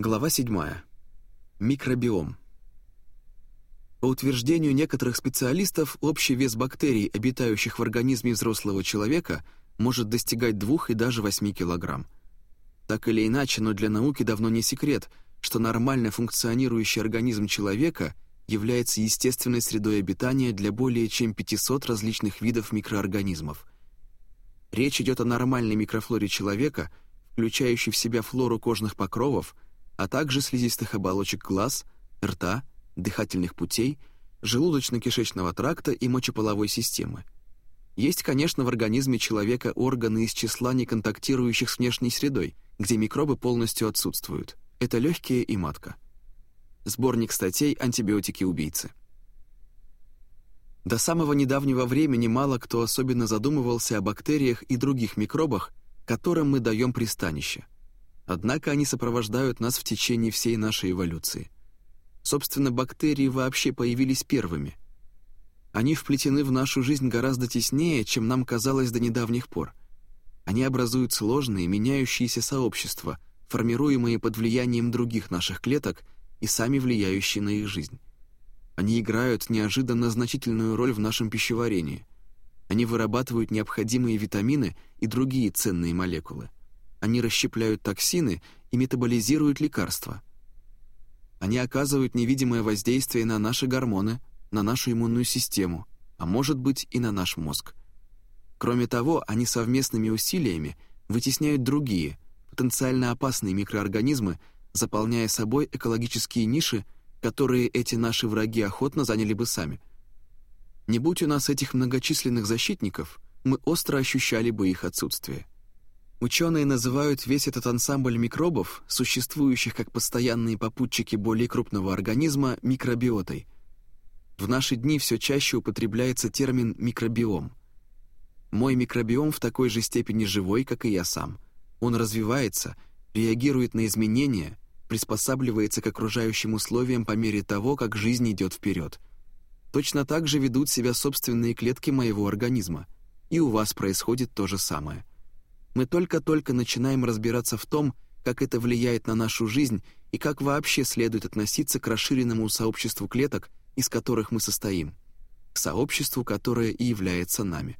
Глава 7. Микробиом. По утверждению некоторых специалистов, общий вес бактерий, обитающих в организме взрослого человека, может достигать 2 и даже 8 килограмм. Так или иначе, но для науки давно не секрет, что нормально функционирующий организм человека является естественной средой обитания для более чем 500 различных видов микроорганизмов. Речь идет о нормальной микрофлоре человека, включающей в себя флору кожных покровов – а также слизистых оболочек глаз, рта, дыхательных путей, желудочно-кишечного тракта и мочеполовой системы. Есть, конечно, в организме человека органы из числа неконтактирующих с внешней средой, где микробы полностью отсутствуют. Это легкие и матка. Сборник статей «Антибиотики-убийцы». До самого недавнего времени мало кто особенно задумывался о бактериях и других микробах, которым мы даем пристанище – Однако они сопровождают нас в течение всей нашей эволюции. Собственно, бактерии вообще появились первыми. Они вплетены в нашу жизнь гораздо теснее, чем нам казалось до недавних пор. Они образуют сложные, меняющиеся сообщества, формируемые под влиянием других наших клеток и сами влияющие на их жизнь. Они играют неожиданно значительную роль в нашем пищеварении. Они вырабатывают необходимые витамины и другие ценные молекулы. Они расщепляют токсины и метаболизируют лекарства. Они оказывают невидимое воздействие на наши гормоны, на нашу иммунную систему, а может быть и на наш мозг. Кроме того, они совместными усилиями вытесняют другие, потенциально опасные микроорганизмы, заполняя собой экологические ниши, которые эти наши враги охотно заняли бы сами. Не будь у нас этих многочисленных защитников, мы остро ощущали бы их отсутствие. Ученые называют весь этот ансамбль микробов, существующих как постоянные попутчики более крупного организма, микробиотой. В наши дни все чаще употребляется термин «микробиом». Мой микробиом в такой же степени живой, как и я сам. Он развивается, реагирует на изменения, приспосабливается к окружающим условиям по мере того, как жизнь идет вперед. Точно так же ведут себя собственные клетки моего организма. И у вас происходит то же самое. Мы только-только начинаем разбираться в том, как это влияет на нашу жизнь и как вообще следует относиться к расширенному сообществу клеток, из которых мы состоим, к сообществу, которое и является нами.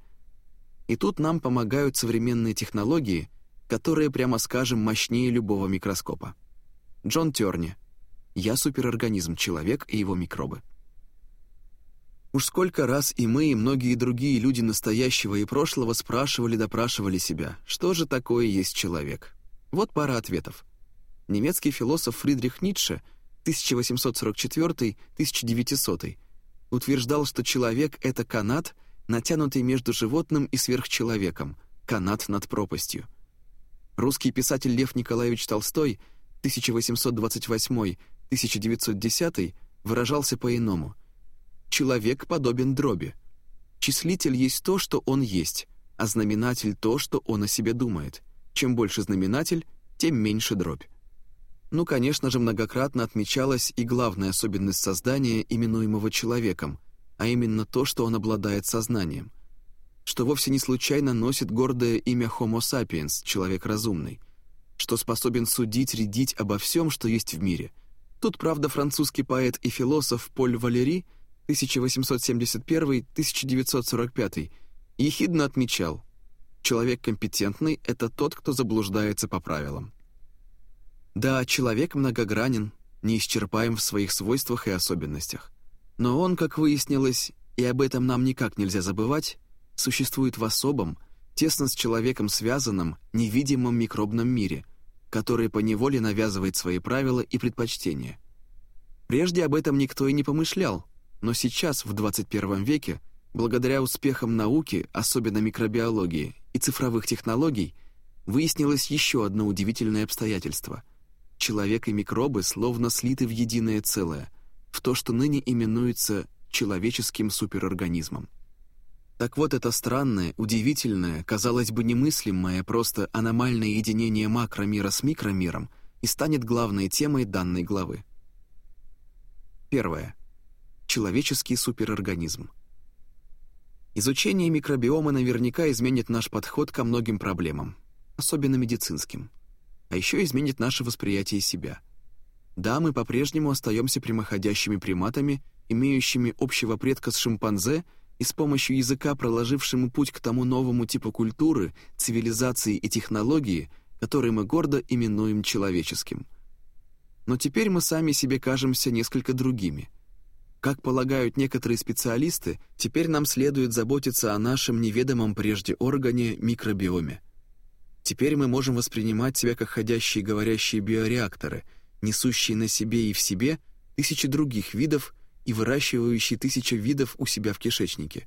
И тут нам помогают современные технологии, которые, прямо скажем, мощнее любого микроскопа. Джон Терни. «Я суперорганизм, человек и его микробы». Уж сколько раз и мы, и многие другие люди настоящего и прошлого спрашивали-допрашивали себя, что же такое есть человек. Вот пара ответов. Немецкий философ Фридрих Ницше 1844-1900 утверждал, что человек — это канат, натянутый между животным и сверхчеловеком, канат над пропастью. Русский писатель Лев Николаевич Толстой 1828-1910 выражался по-иному — Человек подобен дроби. Числитель есть то, что он есть, а знаменатель то, что он о себе думает. Чем больше знаменатель, тем меньше дробь. Ну, конечно же, многократно отмечалась и главная особенность создания, именуемого человеком, а именно то, что он обладает сознанием, что вовсе не случайно носит гордое имя Homo sapiens, человек разумный, что способен судить, рядить обо всем, что есть в мире. Тут, правда, французский поэт и философ Поль Валери – 1871-1945, ехидно отмечал, «Человек компетентный — это тот, кто заблуждается по правилам». Да, человек многогранен, неисчерпаем в своих свойствах и особенностях. Но он, как выяснилось, и об этом нам никак нельзя забывать, существует в особом, тесно с человеком связанном, невидимом микробном мире, который поневоле навязывает свои правила и предпочтения. Прежде об этом никто и не помышлял, но сейчас, в 21 веке, благодаря успехам науки, особенно микробиологии, и цифровых технологий, выяснилось еще одно удивительное обстоятельство. Человек и микробы словно слиты в единое целое, в то, что ныне именуется человеческим суперорганизмом. Так вот, это странное, удивительное, казалось бы, немыслимое, просто аномальное единение макромира с микромиром и станет главной темой данной главы. Первое человеческий суперорганизм. Изучение микробиома наверняка изменит наш подход ко многим проблемам, особенно медицинским. А еще изменит наше восприятие себя. Да, мы по-прежнему остаемся прямоходящими приматами, имеющими общего предка с шимпанзе и с помощью языка проложившему путь к тому новому типу культуры, цивилизации и технологии, который мы гордо именуем человеческим. Но теперь мы сами себе кажемся несколько другими. Как полагают некоторые специалисты, теперь нам следует заботиться о нашем неведомом прежде органе микробиоме. Теперь мы можем воспринимать себя как ходящие говорящие биореакторы, несущие на себе и в себе тысячи других видов и выращивающие тысячи видов у себя в кишечнике.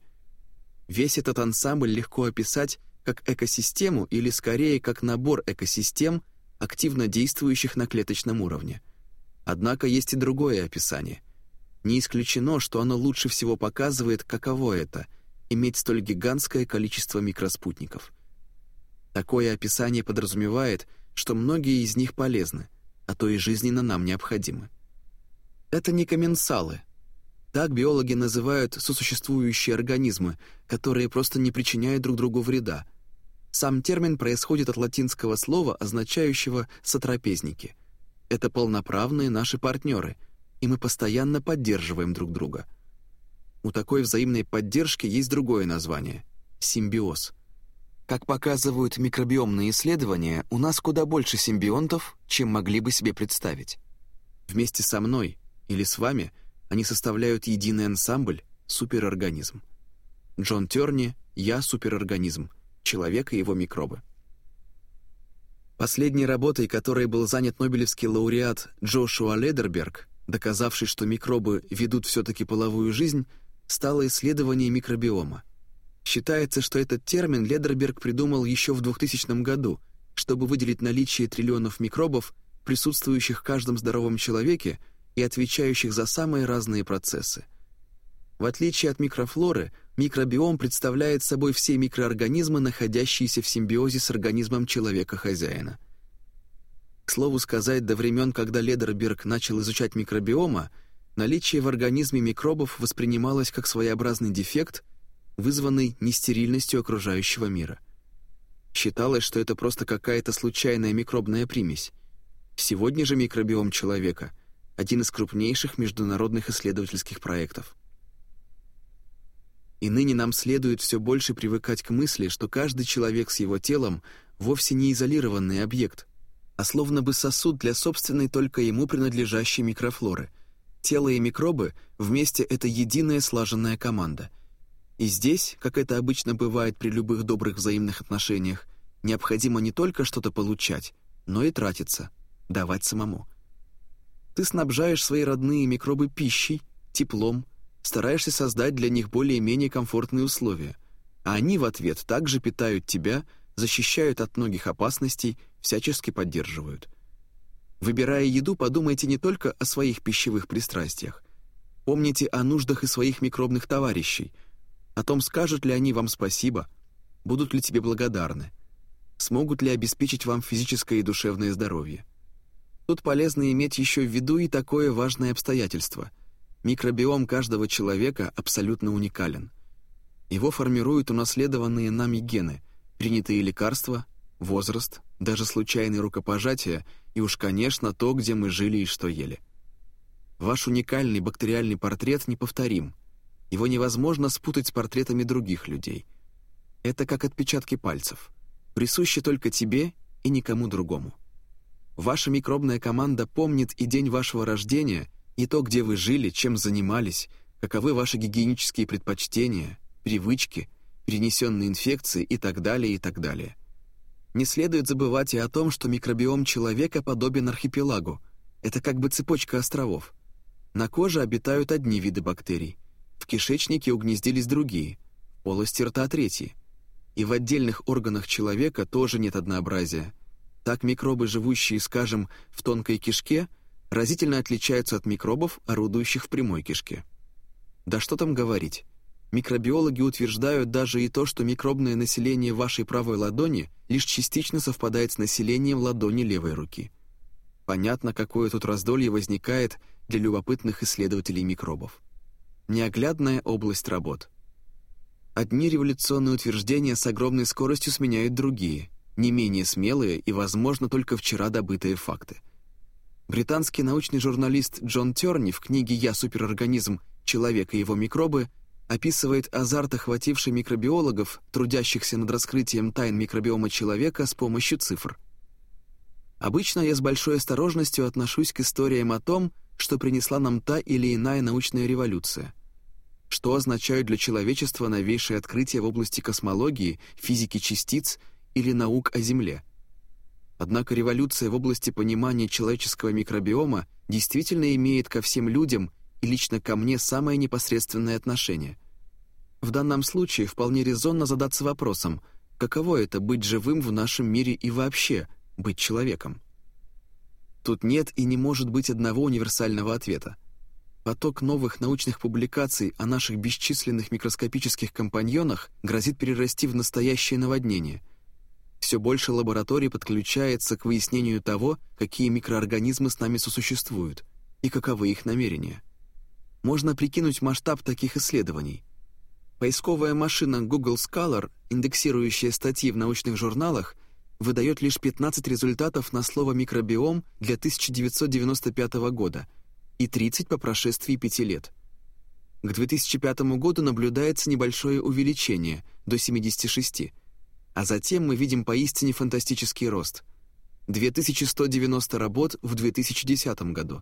Весь этот ансамбль легко описать как экосистему или скорее как набор экосистем, активно действующих на клеточном уровне. Однако есть и другое описание. Не исключено, что оно лучше всего показывает, каково это — иметь столь гигантское количество микроспутников. Такое описание подразумевает, что многие из них полезны, а то и жизненно нам необходимы. Это не комменсалы. Так биологи называют сосуществующие организмы, которые просто не причиняют друг другу вреда, сам термин происходит от латинского слова, означающего «сотрапезники». Это полноправные наши партнеры, и мы постоянно поддерживаем друг друга. У такой взаимной поддержки есть другое название — симбиоз. Как показывают микробиомные исследования, у нас куда больше симбионтов, чем могли бы себе представить. Вместе со мной или с вами они составляют единый ансамбль — суперорганизм. Джон Терни «Я суперорганизм», человек и его микробы. Последней работой, которой был занят нобелевский лауреат Джошуа Ледерберг, доказавший, что микробы ведут все-таки половую жизнь, стало исследование микробиома. Считается, что этот термин Ледерберг придумал еще в 2000 году, чтобы выделить наличие триллионов микробов, присутствующих в каждом здоровом человеке и отвечающих за самые разные процессы. В отличие от микрофлоры, Микробиом представляет собой все микроорганизмы, находящиеся в симбиозе с организмом человека-хозяина. К слову сказать, до времен, когда Ледерберг начал изучать микробиома, наличие в организме микробов воспринималось как своеобразный дефект, вызванный нестерильностью окружающего мира. Считалось, что это просто какая-то случайная микробная примесь. Сегодня же микробиом человека — один из крупнейших международных исследовательских проектов. И ныне нам следует все больше привыкать к мысли, что каждый человек с его телом вовсе не изолированный объект, а словно бы сосуд для собственной только ему принадлежащей микрофлоры. Тело и микробы вместе — это единая слаженная команда. И здесь, как это обычно бывает при любых добрых взаимных отношениях, необходимо не только что-то получать, но и тратиться, давать самому. Ты снабжаешь свои родные микробы пищей, теплом, стараешься создать для них более-менее комфортные условия, а они в ответ также питают тебя, защищают от многих опасностей, всячески поддерживают. Выбирая еду, подумайте не только о своих пищевых пристрастиях. Помните о нуждах и своих микробных товарищей, о том, скажут ли они вам спасибо, будут ли тебе благодарны, смогут ли обеспечить вам физическое и душевное здоровье. Тут полезно иметь еще в виду и такое важное обстоятельство — Микробиом каждого человека абсолютно уникален. Его формируют унаследованные нами гены, принятые лекарства, возраст, даже случайные рукопожатия и уж, конечно, то, где мы жили и что ели. Ваш уникальный бактериальный портрет неповторим. Его невозможно спутать с портретами других людей. Это как отпечатки пальцев. Присущи только тебе и никому другому. Ваша микробная команда помнит и день вашего рождения — и то, где вы жили, чем занимались, каковы ваши гигиенические предпочтения, привычки, перенесенные инфекции и так далее, и так далее. Не следует забывать и о том, что микробиом человека подобен архипелагу. Это как бы цепочка островов. На коже обитают одни виды бактерий, в кишечнике угнездились другие, в полости рта третьи. И в отдельных органах человека тоже нет однообразия. Так микробы, живущие, скажем, в тонкой кишке – разительно отличаются от микробов, орудующих в прямой кишке. Да что там говорить. Микробиологи утверждают даже и то, что микробное население вашей правой ладони лишь частично совпадает с населением ладони левой руки. Понятно, какое тут раздолье возникает для любопытных исследователей микробов. Неоглядная область работ. Одни революционные утверждения с огромной скоростью сменяют другие, не менее смелые и, возможно, только вчера добытые факты – Британский научный журналист Джон Терни в книге «Я суперорганизм. Человек и его микробы» описывает азарт, охвативший микробиологов, трудящихся над раскрытием тайн микробиома человека с помощью цифр. Обычно я с большой осторожностью отношусь к историям о том, что принесла нам та или иная научная революция. Что означают для человечества новейшие открытия в области космологии, физики частиц или наук о Земле. Однако революция в области понимания человеческого микробиома действительно имеет ко всем людям и лично ко мне самое непосредственное отношение. В данном случае вполне резонно задаться вопросом, каково это быть живым в нашем мире и вообще – быть человеком? Тут нет и не может быть одного универсального ответа. Поток новых научных публикаций о наших бесчисленных микроскопических компаньонах грозит перерасти в настоящее наводнение. Все больше лабораторий подключается к выяснению того, какие микроорганизмы с нами сосуществуют и каковы их намерения. Можно прикинуть масштаб таких исследований. Поисковая машина Google Scholar, индексирующая статьи в научных журналах, выдает лишь 15 результатов на слово «микробиом» для 1995 года и 30 по прошествии 5 лет. К 2005 году наблюдается небольшое увеличение до 76, а затем мы видим поистине фантастический рост. 2190 работ в 2010 году,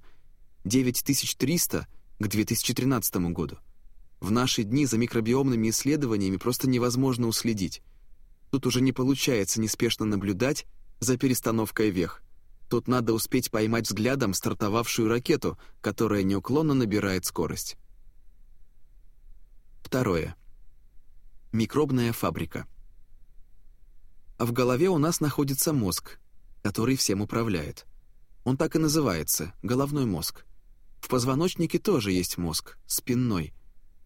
9300 к 2013 году. В наши дни за микробиомными исследованиями просто невозможно уследить. Тут уже не получается неспешно наблюдать за перестановкой вех. Тут надо успеть поймать взглядом стартовавшую ракету, которая неуклонно набирает скорость. Второе. Микробная фабрика. А в голове у нас находится мозг, который всем управляет. Он так и называется — головной мозг. В позвоночнике тоже есть мозг, спинной,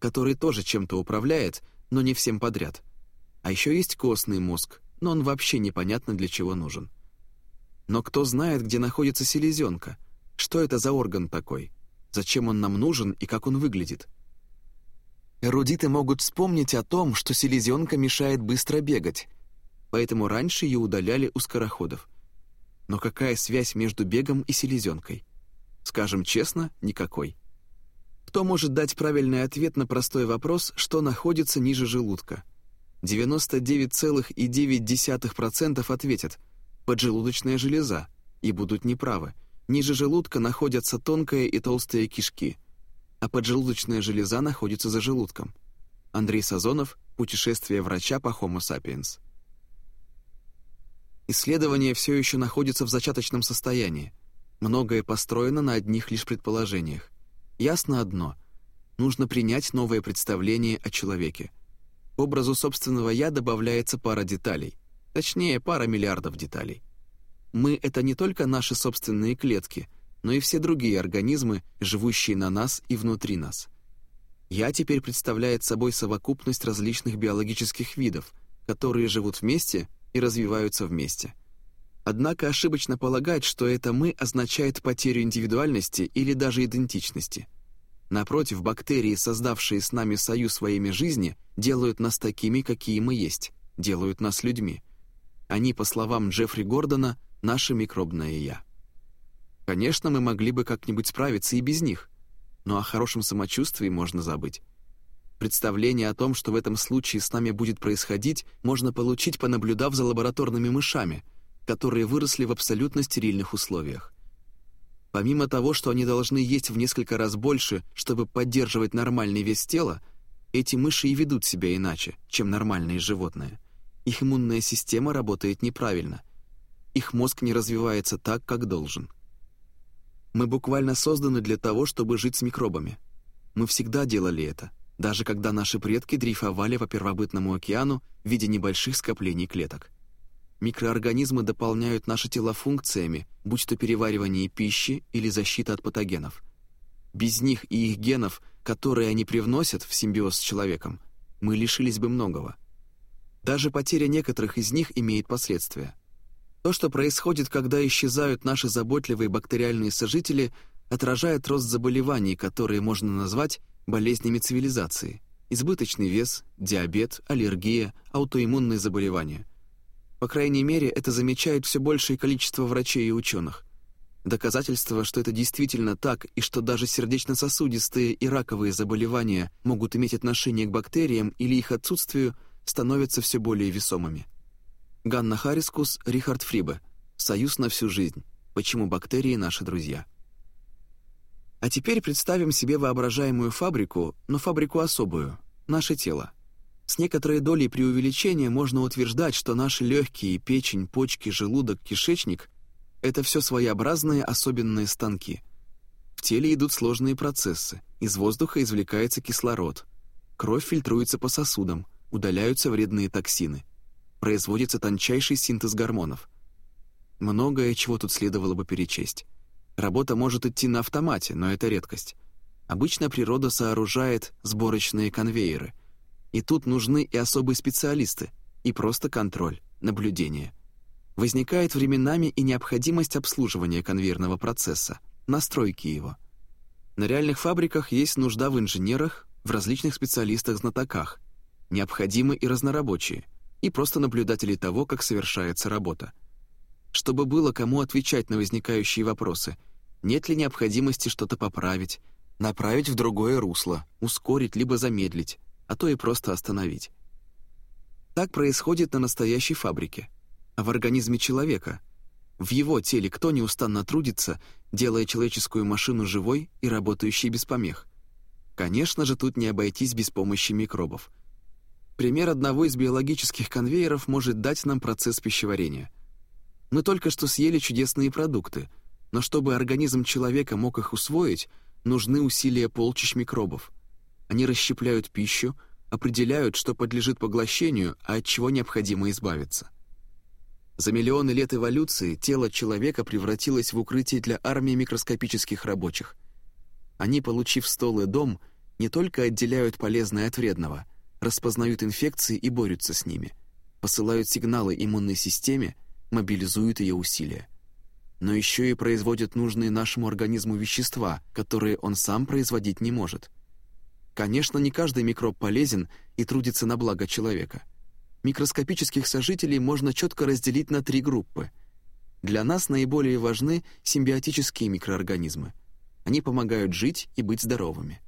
который тоже чем-то управляет, но не всем подряд — а еще есть костный мозг, но он вообще непонятно для чего нужен. Но кто знает, где находится селезенка? Что это за орган такой? Зачем он нам нужен и как он выглядит? Эрудиты могут вспомнить о том, что селезенка мешает быстро бегать, поэтому раньше ее удаляли у скороходов. Но какая связь между бегом и селезенкой? Скажем честно, никакой. Кто может дать правильный ответ на простой вопрос, что находится ниже желудка? 99,9% ответят «поджелудочная железа» и будут неправы. Ниже желудка находятся тонкая и толстые кишки, а поджелудочная железа находится за желудком. Андрей Сазонов «Путешествие врача по Homo sapiens». Исследование все еще находится в зачаточном состоянии. Многое построено на одних лишь предположениях. Ясно одно — нужно принять новое представление о человеке — к образу собственного «я» добавляется пара деталей. Точнее, пара миллиардов деталей. Мы — это не только наши собственные клетки, но и все другие организмы, живущие на нас и внутри нас. «Я» теперь представляет собой совокупность различных биологических видов, которые живут вместе и развиваются вместе. Однако ошибочно полагать, что это «мы» означает потерю индивидуальности или даже идентичности — Напротив, бактерии, создавшие с нами союз своими жизни, делают нас такими, какие мы есть, делают нас людьми. Они, по словам Джеффри Гордона, наше микробное «я». Конечно, мы могли бы как-нибудь справиться и без них, но о хорошем самочувствии можно забыть. Представление о том, что в этом случае с нами будет происходить, можно получить, понаблюдав за лабораторными мышами, которые выросли в абсолютно стерильных условиях. Помимо того, что они должны есть в несколько раз больше, чтобы поддерживать нормальный вес тела, эти мыши и ведут себя иначе, чем нормальные животные. Их иммунная система работает неправильно. Их мозг не развивается так, как должен. Мы буквально созданы для того, чтобы жить с микробами. Мы всегда делали это, даже когда наши предки дрейфовали по первобытному океану в виде небольших скоплений клеток. Микроорганизмы дополняют наши тела функциями, будь то переваривание пищи или защита от патогенов. Без них и их генов, которые они привносят в симбиоз с человеком, мы лишились бы многого. Даже потеря некоторых из них имеет последствия. То, что происходит, когда исчезают наши заботливые бактериальные сожители, отражает рост заболеваний, которые можно назвать болезнями цивилизации. Избыточный вес, диабет, аллергия, аутоиммунные заболевания – по крайней мере, это замечает все большее количество врачей и ученых. Доказательство, что это действительно так и что даже сердечно-сосудистые и раковые заболевания могут иметь отношение к бактериям или их отсутствию, становятся все более весомыми. Ганна Харискус, Рихард Фрибе. «Союз на всю жизнь. Почему бактерии наши друзья?» А теперь представим себе воображаемую фабрику, но фабрику особую — наше тело. С некоторой долей преувеличения можно утверждать, что наши легкие, печень, почки, желудок, кишечник это все своеобразные особенные станки. В теле идут сложные процессы. Из воздуха извлекается кислород. Кровь фильтруется по сосудам, удаляются вредные токсины. Производится тончайший синтез гормонов. Многое, чего тут следовало бы перечесть. Работа может идти на автомате, но это редкость. Обычно природа сооружает сборочные конвейеры. И тут нужны и особые специалисты, и просто контроль, наблюдение — возникает временами и необходимость обслуживания конвейерного процесса, настройки его. На реальных фабриках есть нужда в инженерах, в различных специалистах-знатоках, необходимы и разнорабочие, и просто наблюдатели того, как совершается работа. Чтобы было кому отвечать на возникающие вопросы, нет ли необходимости что-то поправить, направить в другое русло, ускорить либо замедлить, а то и просто остановить. Так происходит на настоящей фабрике – а в организме человека. В его теле кто неустанно трудится, делая человеческую машину живой и работающей без помех. Конечно же, тут не обойтись без помощи микробов. Пример одного из биологических конвейеров может дать нам процесс пищеварения. Мы только что съели чудесные продукты, но чтобы организм человека мог их усвоить, нужны усилия полчищ микробов. Они расщепляют пищу, определяют, что подлежит поглощению, а от чего необходимо избавиться. За миллионы лет эволюции тело человека превратилось в укрытие для армии микроскопических рабочих. Они, получив стол и дом, не только отделяют полезное от вредного, распознают инфекции и борются с ними, посылают сигналы иммунной системе, мобилизуют ее усилия. Но еще и производят нужные нашему организму вещества, которые он сам производить не может. Конечно, не каждый микроб полезен и трудится на благо человека – микроскопических сожителей можно четко разделить на три группы. Для нас наиболее важны симбиотические микроорганизмы. Они помогают жить и быть здоровыми.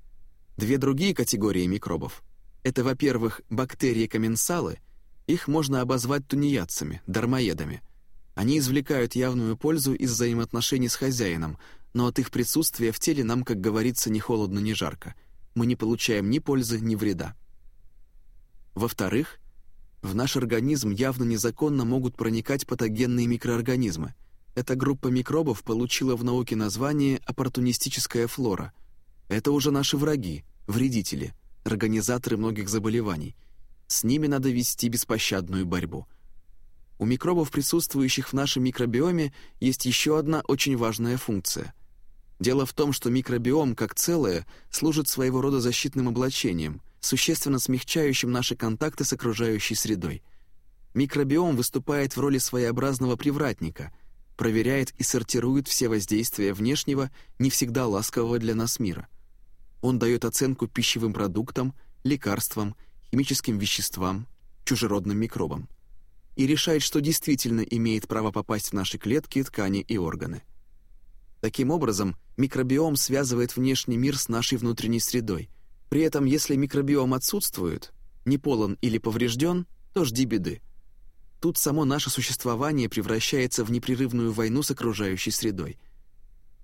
Две другие категории микробов — это, во-первых, бактерии-комменсалы, их можно обозвать тунеядцами, дармоедами. Они извлекают явную пользу из взаимоотношений с хозяином, но от их присутствия в теле нам, как говорится, ни холодно, ни жарко. Мы не получаем ни пользы, ни вреда. Во-вторых, в наш организм явно незаконно могут проникать патогенные микроорганизмы. Эта группа микробов получила в науке название оппортунистическая флора. Это уже наши враги, вредители, организаторы многих заболеваний. С ними надо вести беспощадную борьбу. У микробов, присутствующих в нашем микробиоме, есть еще одна очень важная функция. Дело в том, что микробиом, как целое, служит своего рода защитным облачением – существенно смягчающим наши контакты с окружающей средой. Микробиом выступает в роли своеобразного привратника, проверяет и сортирует все воздействия внешнего, не всегда ласкового для нас мира. Он дает оценку пищевым продуктам, лекарствам, химическим веществам, чужеродным микробам и решает, что действительно имеет право попасть в наши клетки, ткани и органы. Таким образом, микробиом связывает внешний мир с нашей внутренней средой, при этом, если микробиом отсутствует, не полон или поврежден, то жди беды. Тут само наше существование превращается в непрерывную войну с окружающей средой.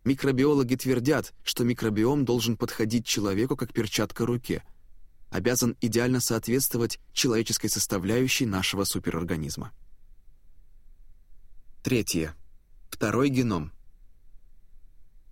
Микробиологи твердят, что микробиом должен подходить человеку как перчатка руке, обязан идеально соответствовать человеческой составляющей нашего суперорганизма. Третье. Второй геном –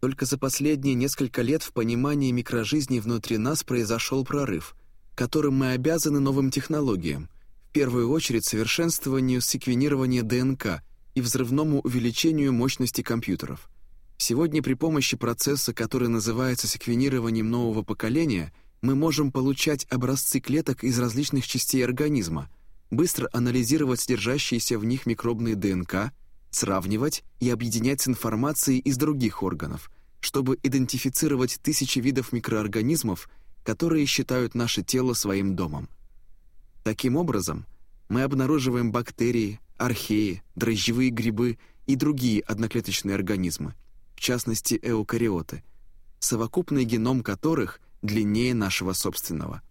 только за последние несколько лет в понимании микрожизни внутри нас произошел прорыв, которым мы обязаны новым технологиям, в первую очередь совершенствованию секвенирования ДНК и взрывному увеличению мощности компьютеров. Сегодня при помощи процесса, который называется секвенированием нового поколения, мы можем получать образцы клеток из различных частей организма, быстро анализировать содержащиеся в них микробные ДНК, сравнивать и объединять с информацией из других органов, чтобы идентифицировать тысячи видов микроорганизмов, которые считают наше тело своим домом. Таким образом, мы обнаруживаем бактерии, археи, дрожжевые грибы и другие одноклеточные организмы, в частности эукариоты, совокупный геном которых длиннее нашего собственного.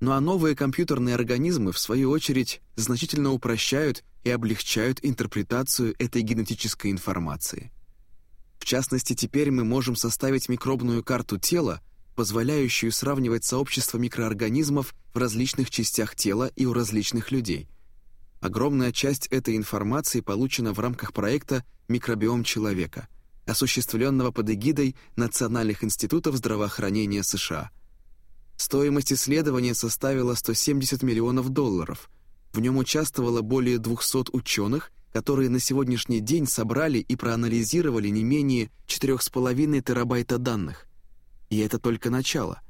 Ну а новые компьютерные организмы, в свою очередь, значительно упрощают и облегчают интерпретацию этой генетической информации. В частности, теперь мы можем составить микробную карту тела, позволяющую сравнивать сообщества микроорганизмов в различных частях тела и у различных людей. Огромная часть этой информации получена в рамках проекта «Микробиом человека», осуществленного под эгидой Национальных институтов здравоохранения США. Стоимость исследования составила 170 миллионов долларов. В нем участвовало более 200 ученых, которые на сегодняшний день собрали и проанализировали не менее 4,5 терабайта данных. И это только начало.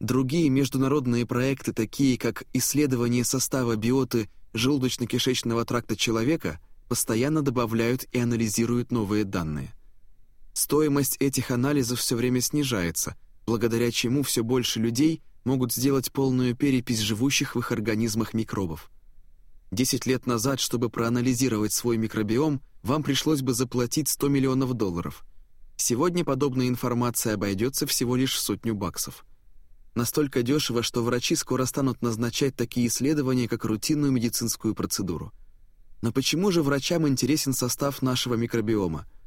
Другие международные проекты, такие как исследование состава биоты желудочно-кишечного тракта человека, постоянно добавляют и анализируют новые данные. Стоимость этих анализов все время снижается, благодаря чему все больше людей могут сделать полную перепись живущих в их организмах микробов. Десять лет назад, чтобы проанализировать свой микробиом, вам пришлось бы заплатить 100 миллионов долларов. Сегодня подобная информация обойдется всего лишь сотню баксов. Настолько дешево, что врачи скоро станут назначать такие исследования как рутинную медицинскую процедуру. Но почему же врачам интересен состав нашего микробиома –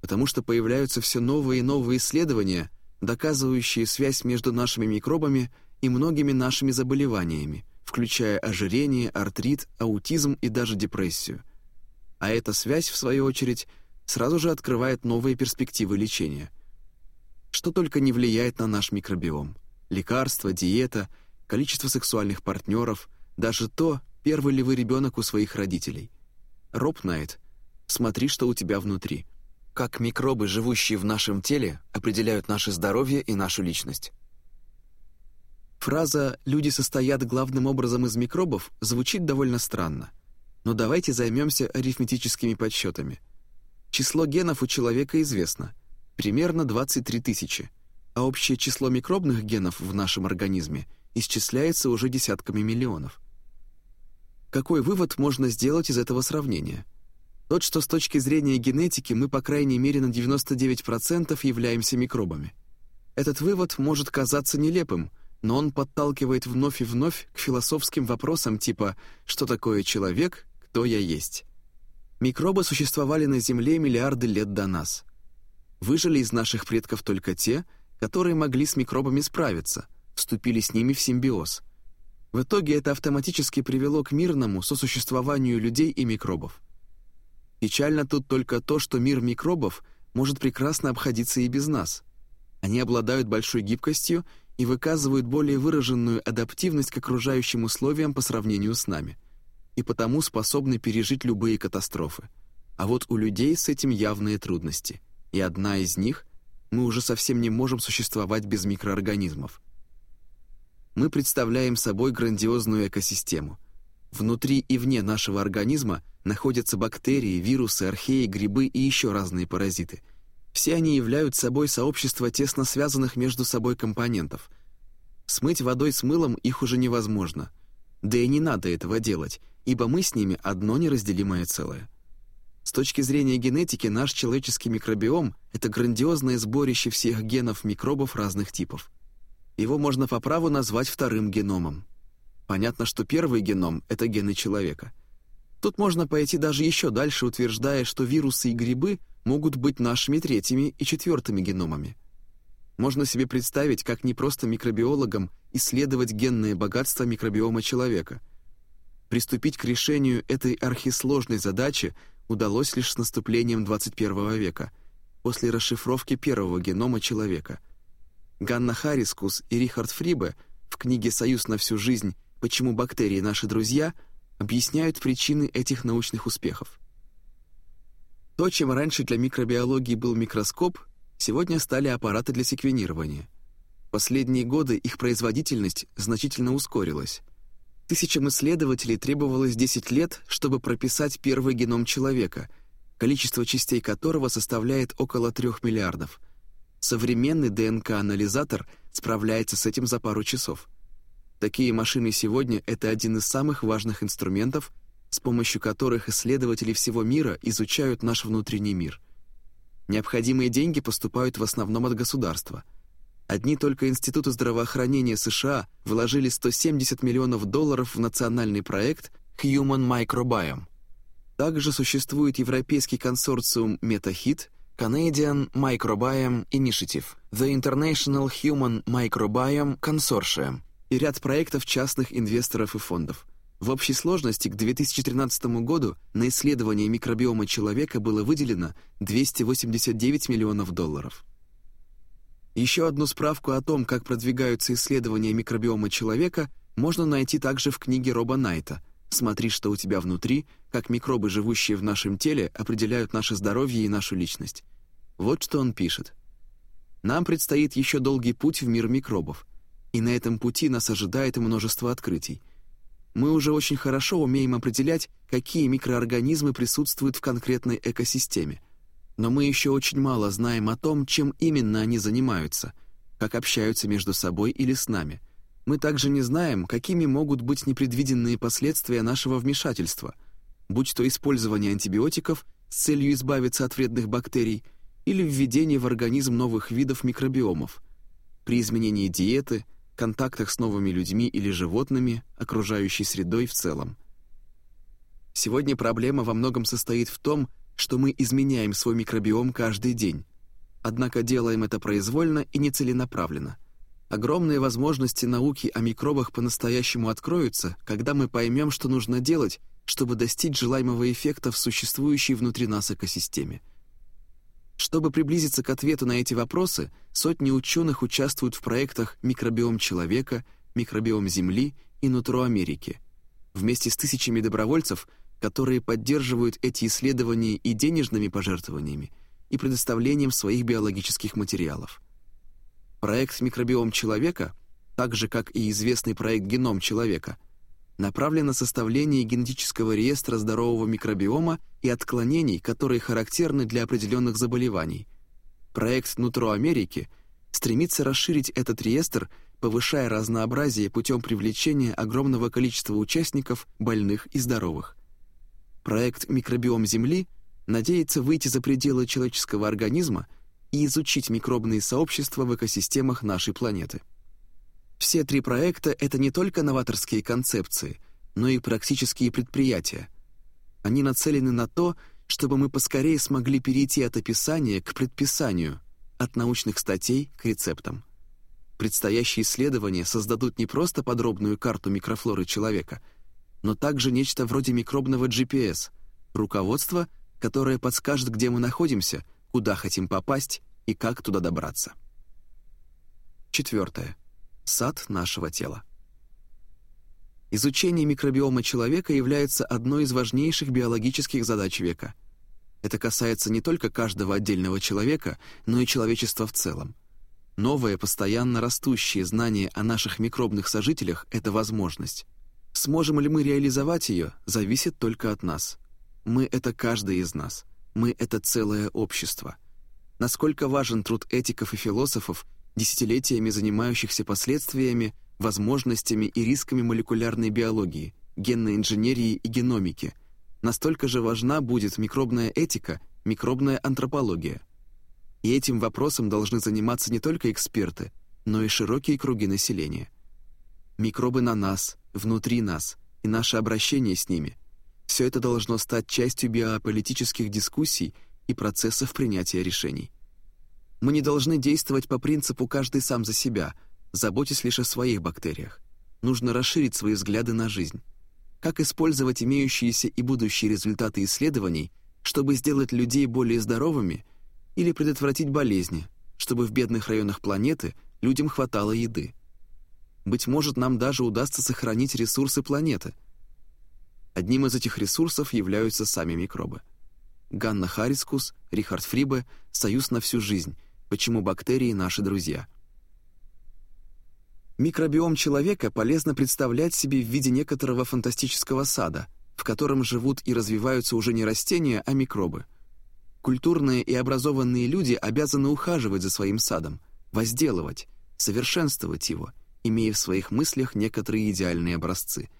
потому что появляются все новые и новые исследования, доказывающие связь между нашими микробами и многими нашими заболеваниями, включая ожирение, артрит, аутизм и даже депрессию. А эта связь, в свою очередь, сразу же открывает новые перспективы лечения. Что только не влияет на наш микробиом. Лекарства, диета, количество сексуальных партнеров, даже то, первый ли вы ребенок у своих родителей. Роб Найт, смотри, что у тебя внутри – как микробы, живущие в нашем теле, определяют наше здоровье и нашу личность. Фраза «люди состоят главным образом из микробов» звучит довольно странно. Но давайте займемся арифметическими подсчетами. Число генов у человека известно – примерно 23 тысячи, а общее число микробных генов в нашем организме исчисляется уже десятками миллионов. Какой вывод можно сделать из этого сравнения – тот, что с точки зрения генетики мы, по крайней мере, на 99% являемся микробами. Этот вывод может казаться нелепым, но он подталкивает вновь и вновь к философским вопросам типа «что такое человек?», «кто я есть?». Микробы существовали на Земле миллиарды лет до нас. Выжили из наших предков только те, которые могли с микробами справиться, вступили с ними в симбиоз. В итоге это автоматически привело к мирному сосуществованию людей и микробов. Печально тут только то, что мир микробов может прекрасно обходиться и без нас. Они обладают большой гибкостью и выказывают более выраженную адаптивность к окружающим условиям по сравнению с нами, и потому способны пережить любые катастрофы. А вот у людей с этим явные трудности, и одна из них — мы уже совсем не можем существовать без микроорганизмов. Мы представляем собой грандиозную экосистему — Внутри и вне нашего организма находятся бактерии, вирусы, археи, грибы и еще разные паразиты. Все они являются собой сообщество тесно связанных между собой компонентов. Смыть водой с мылом их уже невозможно. Да и не надо этого делать, ибо мы с ними одно неразделимое целое. С точки зрения генетики наш человеческий микробиом — это грандиозное сборище всех генов микробов разных типов. Его можно по праву назвать вторым геномом. Понятно, что первый геном — это гены человека. Тут можно пойти даже еще дальше, утверждая, что вирусы и грибы могут быть нашими третьими и четвертыми геномами. Можно себе представить, как не просто микробиологам исследовать генное богатство микробиома человека. Приступить к решению этой архисложной задачи удалось лишь с наступлением 21 века, после расшифровки первого генома человека. Ганна Харискус и Рихард Фрибе в книге «Союз на всю жизнь» почему бактерии наши друзья, объясняют причины этих научных успехов. То, чем раньше для микробиологии был микроскоп, сегодня стали аппараты для секвенирования. Последние годы их производительность значительно ускорилась. Тысячам исследователей требовалось 10 лет, чтобы прописать первый геном человека, количество частей которого составляет около 3 миллиардов. Современный ДНК-анализатор справляется с этим за пару часов. Такие машины сегодня — это один из самых важных инструментов, с помощью которых исследователи всего мира изучают наш внутренний мир. Необходимые деньги поступают в основном от государства. Одни только Институты здравоохранения США вложили 170 миллионов долларов в национальный проект Human Microbiome. Также существует европейский консорциум MetaHit, Canadian Microbiome Initiative, The International Human Microbiome Consortium и ряд проектов частных инвесторов и фондов – в общей сложности к 2013 году на исследование микробиома человека было выделено 289 миллионов долларов. Еще одну справку о том, как продвигаются исследования микробиома человека, можно найти также в книге Роба Найта «Смотри, что у тебя внутри, как микробы, живущие в нашем теле, определяют наше здоровье и нашу личность». Вот что он пишет. «Нам предстоит еще долгий путь в мир микробов, и на этом пути нас ожидает множество открытий – мы уже очень хорошо умеем определять, какие микроорганизмы присутствуют в конкретной экосистеме. Но мы еще очень мало знаем о том, чем именно они занимаются, как общаются между собой или с нами. Мы также не знаем, какими могут быть непредвиденные последствия нашего вмешательства, будь то использование антибиотиков с целью избавиться от вредных бактерий или введение в организм новых видов микробиомов. При изменении диеты – контактах с новыми людьми или животными, окружающей средой в целом. Сегодня проблема во многом состоит в том, что мы изменяем свой микробиом каждый день, однако делаем это произвольно и нецеленаправленно. Огромные возможности науки о микробах по-настоящему откроются, когда мы поймем, что нужно делать, чтобы достичь желаемого эффекта в существующей внутри нас экосистеме. Чтобы приблизиться к ответу на эти вопросы, сотни ученых участвуют в проектах «Микробиом человека», «Микробиом Земли» и «Нутро Америки». Вместе с тысячами добровольцев, которые поддерживают эти исследования и денежными пожертвованиями, и предоставлением своих биологических материалов. Проект «Микробиом человека», так же как и известный проект «Геном человека», направлен на составление генетического реестра здорового микробиома и отклонений, которые характерны для определенных заболеваний. Проект «Нутро Америки» стремится расширить этот реестр, повышая разнообразие путем привлечения огромного количества участников, больных и здоровых. Проект «Микробиом Земли» надеется выйти за пределы человеческого организма и изучить микробные сообщества в экосистемах нашей планеты. Все три проекта — это не только новаторские концепции, но и практические предприятия. Они нацелены на то, чтобы мы поскорее смогли перейти от описания к предписанию, от научных статей к рецептам. Предстоящие исследования создадут не просто подробную карту микрофлоры человека, но также нечто вроде микробного GPS, руководство, которое подскажет, где мы находимся, куда хотим попасть и как туда добраться. Четвертое сад нашего тела. Изучение микробиома человека является одной из важнейших биологических задач века. Это касается не только каждого отдельного человека, но и человечества в целом. Новое, постоянно растущее знание о наших микробных сожителях — это возможность. Сможем ли мы реализовать ее, зависит только от нас. Мы — это каждый из нас. Мы — это целое общество. Насколько важен труд этиков и философов, десятилетиями занимающихся последствиями, возможностями и рисками молекулярной биологии, генной инженерии и геномики, настолько же важна будет микробная этика, микробная антропология. И этим вопросом должны заниматься не только эксперты, но и широкие круги населения. Микробы на нас, внутри нас и наше обращение с ними – все это должно стать частью биополитических дискуссий и процессов принятия решений. Мы не должны действовать по принципу «каждый сам за себя», заботясь лишь о своих бактериях. Нужно расширить свои взгляды на жизнь. Как использовать имеющиеся и будущие результаты исследований, чтобы сделать людей более здоровыми или предотвратить болезни, чтобы в бедных районах планеты людям хватало еды. Быть может, нам даже удастся сохранить ресурсы планеты. Одним из этих ресурсов являются сами микробы. Ганна Харискус, Рихард Фрибе «Союз на всю жизнь», Почему бактерии наши друзья? Микробиом человека полезно представлять себе в виде некоторого фантастического сада, в котором живут и развиваются уже не растения, а микробы. Культурные и образованные люди обязаны ухаживать за своим садом, возделывать, совершенствовать его, имея в своих мыслях некоторые идеальные образцы.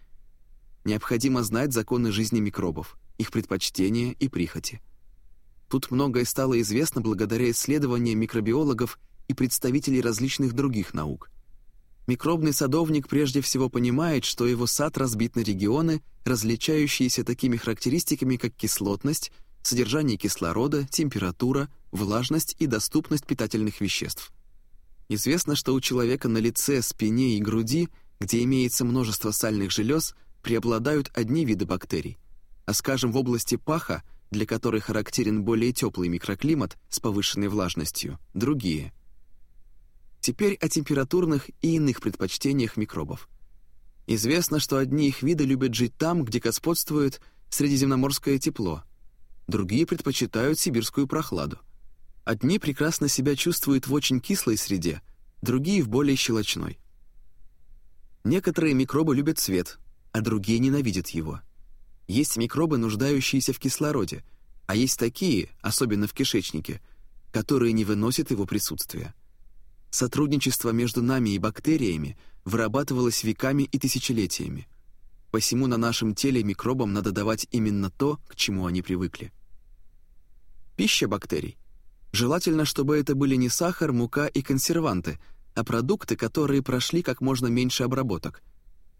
Необходимо знать законы жизни микробов, их предпочтения и прихоти. Тут многое стало известно благодаря исследованиям микробиологов и представителей различных других наук. Микробный садовник прежде всего понимает, что его сад разбит на регионы, различающиеся такими характеристиками, как кислотность, содержание кислорода, температура, влажность и доступность питательных веществ. Известно, что у человека на лице, спине и груди, где имеется множество сальных желез, преобладают одни виды бактерий, а скажем, в области паха, для которой характерен более теплый микроклимат с повышенной влажностью, другие. Теперь о температурных и иных предпочтениях микробов. Известно, что одни их виды любят жить там, где господствует средиземноморское тепло, другие предпочитают сибирскую прохладу. Одни прекрасно себя чувствуют в очень кислой среде, другие в более щелочной. Некоторые микробы любят свет, а другие ненавидят его. Есть микробы, нуждающиеся в кислороде, а есть такие, особенно в кишечнике, которые не выносят его присутствия. Сотрудничество между нами и бактериями вырабатывалось веками и тысячелетиями. Посему на нашем теле микробам надо давать именно то, к чему они привыкли. Пища бактерий. Желательно, чтобы это были не сахар, мука и консерванты, а продукты, которые прошли как можно меньше обработок.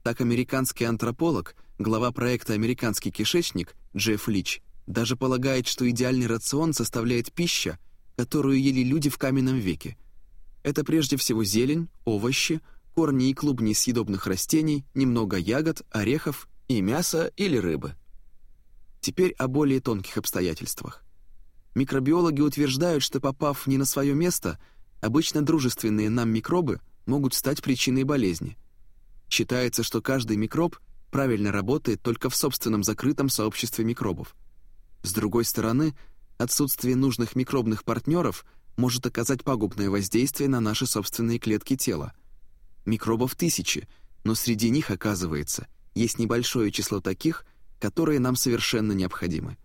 Так американский антрополог, глава проекта «Американский кишечник» Джефф Лич, даже полагает, что идеальный рацион составляет пища, которую ели люди в каменном веке – это прежде всего зелень, овощи, корни и клубни съедобных растений, немного ягод, орехов и мяса или рыбы. Теперь о более тонких обстоятельствах. Микробиологи утверждают, что попав не на свое место, обычно дружественные нам микробы могут стать причиной болезни. Считается, что каждый микроб правильно работает только в собственном закрытом сообществе микробов. С другой стороны, отсутствие нужных микробных партнеров – может оказать пагубное воздействие на наши собственные клетки тела. Микробов тысячи, но среди них, оказывается, есть небольшое число таких, которые нам совершенно необходимы.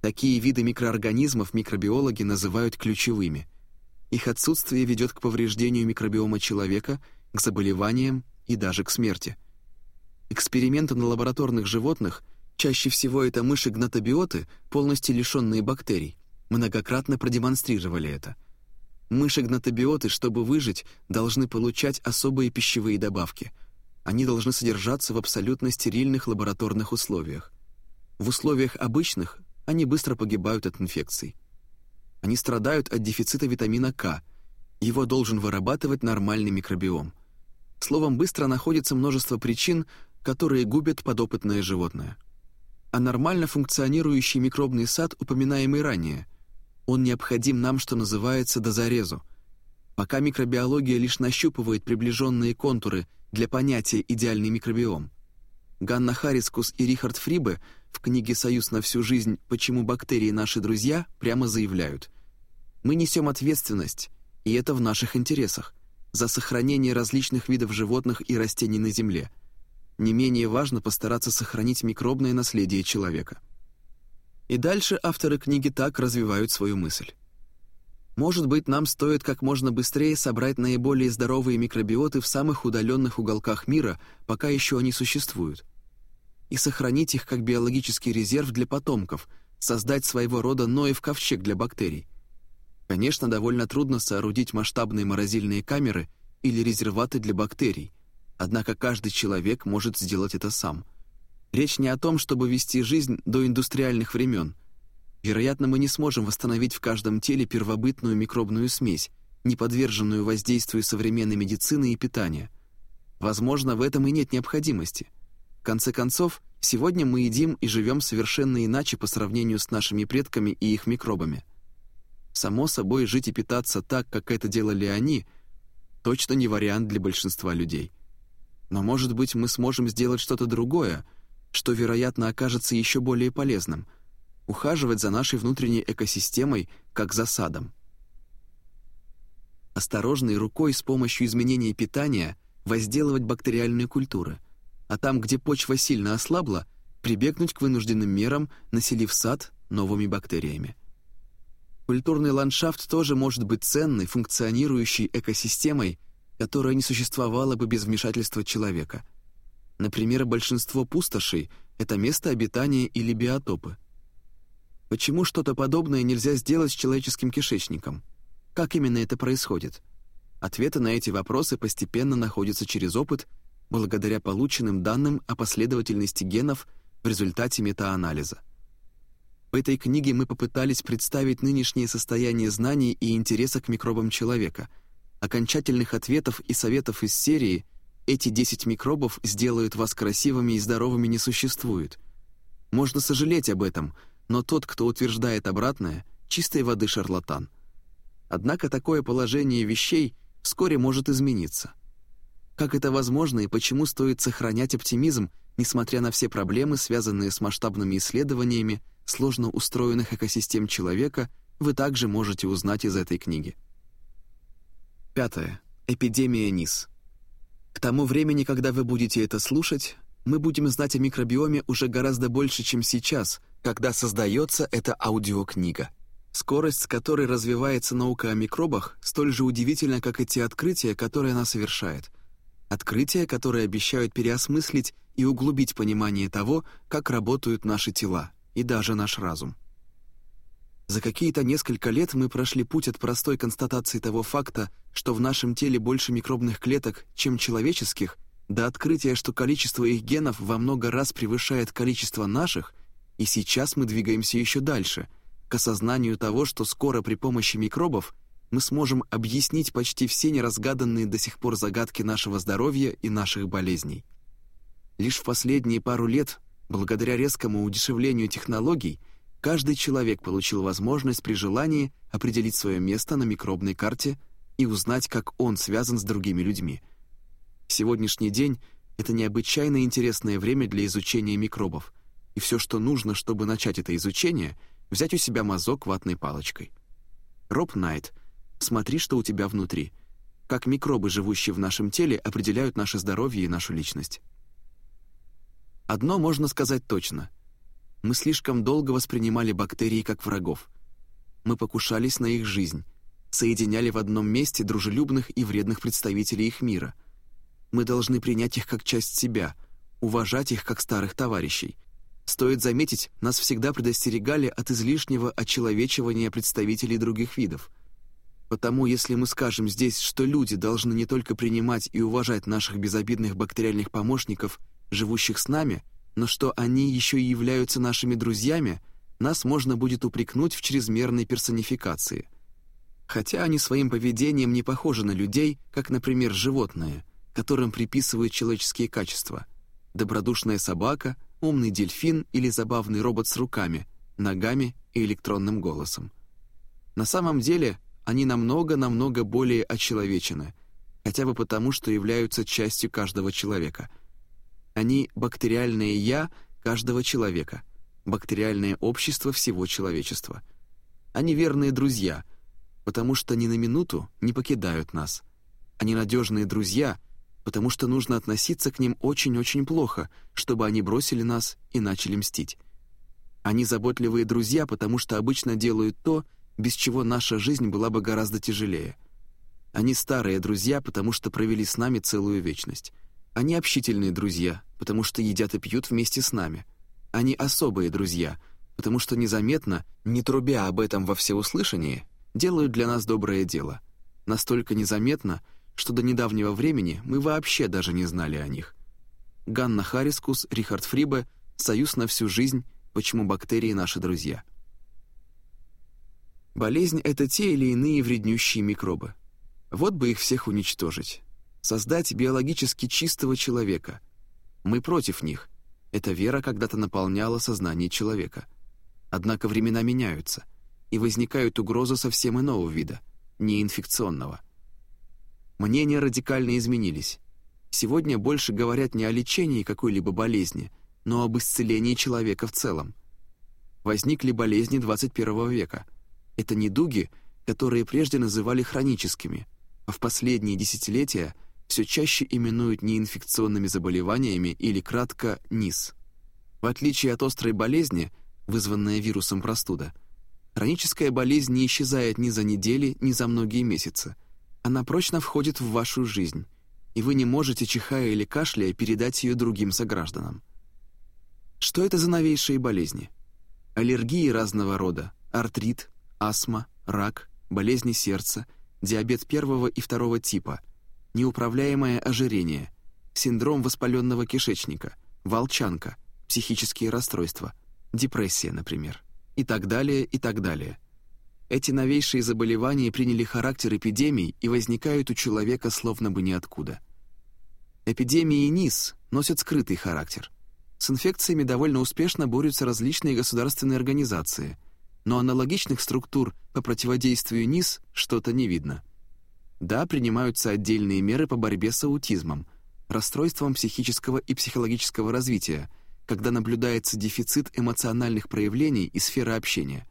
Такие виды микроорганизмов микробиологи называют ключевыми. Их отсутствие ведет к повреждению микробиома человека, к заболеваниям и даже к смерти. Эксперименты на лабораторных животных, чаще всего это мыши-гнатобиоты, полностью лишенные бактерий, многократно продемонстрировали это. Мыши-гнатобиоты, чтобы выжить, должны получать особые пищевые добавки. Они должны содержаться в абсолютно стерильных лабораторных условиях. В условиях обычных они быстро погибают от инфекций. Они страдают от дефицита витамина К. Его должен вырабатывать нормальный микробиом. Словом, быстро находится множество причин, которые губят подопытное животное. А нормально функционирующий микробный сад, упоминаемый ранее – он необходим нам, что называется, до зарезу. Пока микробиология лишь нащупывает приближенные контуры для понятия «идеальный микробиом». Ганна Харискус и Рихард Фрибе в книге «Союз на всю жизнь. Почему бактерии наши друзья» прямо заявляют «Мы несем ответственность, и это в наших интересах, за сохранение различных видов животных и растений на Земле. Не менее важно постараться сохранить микробное наследие человека». И дальше авторы книги так развивают свою мысль. Может быть, нам стоит как можно быстрее собрать наиболее здоровые микробиоты в самых удаленных уголках мира, пока еще они существуют, и сохранить их как биологический резерв для потомков, создать своего рода Ноев ковчег для бактерий. Конечно, довольно трудно соорудить масштабные морозильные камеры или резерваты для бактерий, однако каждый человек может сделать это сам – Речь не о том, чтобы вести жизнь до индустриальных времен. Вероятно, мы не сможем восстановить в каждом теле первобытную микробную смесь, не подверженную воздействию современной медицины и питания. Возможно, в этом и нет необходимости. В конце концов, сегодня мы едим и живем совершенно иначе по сравнению с нашими предками и их микробами. Само собой, жить и питаться так, как это делали они, точно не вариант для большинства людей. Но, может быть, мы сможем сделать что-то другое — что, вероятно, окажется еще более полезным — ухаживать за нашей внутренней экосистемой, как за садом. Осторожной рукой с помощью изменения питания возделывать бактериальные культуры, а там, где почва сильно ослабла, прибегнуть к вынужденным мерам, населив сад новыми бактериями. Культурный ландшафт тоже может быть ценной, функционирующей экосистемой, которая не существовала бы без вмешательства человека — Например, большинство пустошей — это место обитания или биотопы. Почему что-то подобное нельзя сделать с человеческим кишечником? Как именно это происходит? Ответы на эти вопросы постепенно находятся через опыт, благодаря полученным данным о последовательности генов в результате метаанализа. В этой книге мы попытались представить нынешнее состояние знаний и интереса к микробам человека. Окончательных ответов и советов из серии «Эти 10 микробов сделают вас красивыми и здоровыми» не существует. Можно сожалеть об этом, но тот, кто утверждает обратное, чистой воды шарлатан. Однако такое положение вещей – вскоре может измениться. Как это возможно и почему стоит сохранять оптимизм, несмотря на все проблемы, связанные с масштабными исследованиями сложно устроенных экосистем человека, вы также можете узнать из этой книги. Пятое. Эпидемия НИС. К тому времени, когда вы будете это слушать, мы будем знать о микробиоме уже гораздо больше, чем сейчас, когда создается эта аудиокнига. Скорость, с которой развивается наука о микробах, столь же удивительна, как и те открытия, которые она совершает. Открытия, которые обещают переосмыслить и углубить понимание того, как работают наши тела и даже наш разум. За какие-то несколько лет мы прошли путь от простой констатации того факта, что в нашем теле больше микробных клеток, чем человеческих, до открытия, что количество их генов во много раз превышает количество наших, и сейчас мы двигаемся еще дальше — к осознанию того, что скоро при помощи микробов мы сможем объяснить почти все неразгаданные до сих пор загадки нашего здоровья и наших болезней. Лишь в последние пару лет, благодаря резкому удешевлению технологий, каждый человек получил возможность при желании определить свое место на микробной карте и узнать, как он связан с другими людьми. Сегодняшний день — это необычайно интересное время для изучения микробов, и все, что нужно, чтобы начать это изучение — взять у себя мазок ватной палочкой. Роб Найт, смотри, что у тебя внутри. Как микробы, живущие в нашем теле, определяют наше здоровье и нашу личность. Одно можно сказать точно. Мы слишком долго воспринимали бактерии как врагов. Мы покушались на их жизнь, соединяли в одном месте дружелюбных и вредных представителей их мира. Мы должны принять их как часть себя, уважать их как старых товарищей — Стоит заметить, нас всегда предостерегали от излишнего очеловечивания представителей других видов. Потому если мы скажем здесь, что люди должны не только принимать и уважать наших безобидных бактериальных помощников, живущих с нами, но что они еще и являются нашими друзьями, нас можно будет упрекнуть в чрезмерной персонификации. Хотя они своим поведением не похожи на людей, как, например, животные, которым приписывают человеческие качества. Добродушная собака — умный дельфин или забавный робот с руками, ногами и электронным голосом. На самом деле они намного-намного более очеловечены, хотя бы потому, что являются частью каждого человека. Они — бактериальное «я» каждого человека, бактериальное общество всего человечества. Они верные друзья, потому что ни на минуту не покидают нас. Они надежные друзья — потому что нужно относиться к ним очень-очень плохо, чтобы они бросили нас и начали мстить. Они заботливые друзья, потому что обычно делают то, без чего наша жизнь была бы гораздо тяжелее. Они старые друзья, потому что провели с нами целую вечность. Они общительные друзья, потому что едят и пьют вместе с нами. Они особые друзья, потому что незаметно, не трубя об этом во всеуслышание, делают для нас доброе дело. Настолько незаметно — что до недавнего времени мы вообще даже не знали о них. Ганна Харискус, Рихард Фрибе, «Союз на всю жизнь. Почему бактерии наши друзья». Болезнь — это те или иные вреднющие микробы. Вот бы их всех уничтожить. Создать биологически чистого человека. Мы против них. Эта вера когда-то наполняла сознание человека. Однако времена меняются, и возникают угрозы совсем иного вида, неинфекционного — Мнения радикально изменились. Сегодня больше говорят не о лечении какой-либо болезни, но об исцелении человека в целом. Возникли болезни 21 века. Это недуги, которые прежде называли хроническими, а в последние десятилетия все чаще именуют неинфекционными заболеваниями или кратко НИС. В отличие от острой болезни, вызванная вирусом простуда, хроническая болезнь не исчезает ни за недели, ни за многие месяцы – она прочно входит в вашу жизнь, и вы не можете, чихая или кашляя, передать ее другим согражданам. Что это за новейшие болезни? Аллергии разного рода, артрит, астма, рак, болезни сердца, диабет первого и второго типа, неуправляемое ожирение, синдром воспаленного кишечника, волчанка, психические расстройства, депрессия, например, и так далее, и так далее. Эти новейшие заболевания приняли характер эпидемий и возникают у человека словно бы ниоткуда. Эпидемии НИС носят скрытый характер. С инфекциями довольно успешно борются различные государственные организации, но аналогичных структур по противодействию НИС что-то не видно. Да, принимаются отдельные меры по борьбе с аутизмом, расстройством психического и психологического развития, когда наблюдается дефицит эмоциональных проявлений и сферы общения,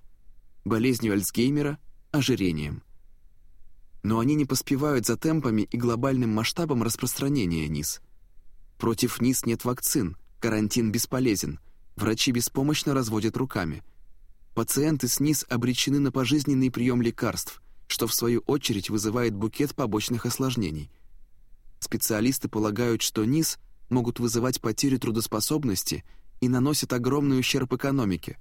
болезнью Альцгеймера, ожирением. Но они не поспевают за темпами и глобальным масштабом распространения НИС. Против НИС нет вакцин, карантин бесполезен, врачи беспомощно разводят руками. Пациенты с НИС обречены на пожизненный прием лекарств – что в свою очередь вызывает букет побочных осложнений. Специалисты полагают, что низ могут вызывать потерю трудоспособности и наносят огромный ущерб экономике.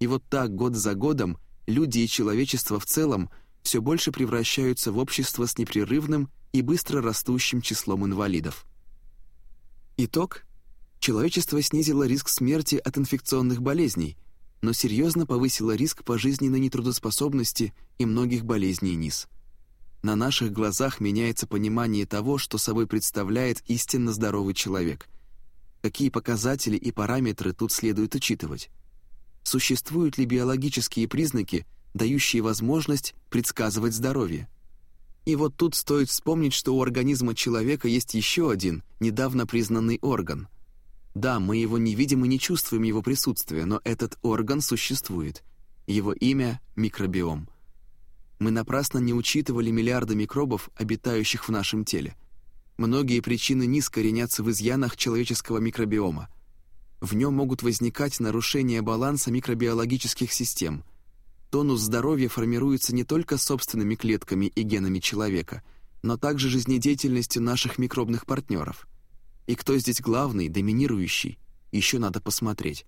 И вот так год за годом люди и человечество в целом все больше превращаются в общество с непрерывным и быстро растущим числом инвалидов. Итог – человечество снизило риск смерти от инфекционных болезней – но серьезно повысила риск пожизненной нетрудоспособности и многих болезней низ. На наших глазах меняется понимание того, что собой представляет истинно здоровый человек. Какие показатели и параметры тут следует учитывать? Существуют ли биологические признаки, дающие возможность предсказывать здоровье? И вот тут стоит вспомнить, что у организма человека есть еще один, недавно признанный орган – да, мы его не видим и не чувствуем его присутствия, но этот орган существует. Его имя — микробиом. Мы напрасно не учитывали миллиарды микробов, обитающих в нашем теле. Многие причины низ коренятся в изъянах человеческого микробиома. В нем могут возникать нарушения баланса микробиологических систем. Тонус здоровья формируется не только собственными клетками и генами человека, но также жизнедеятельностью наших микробных партнеров — и кто здесь главный, доминирующий, еще надо посмотреть.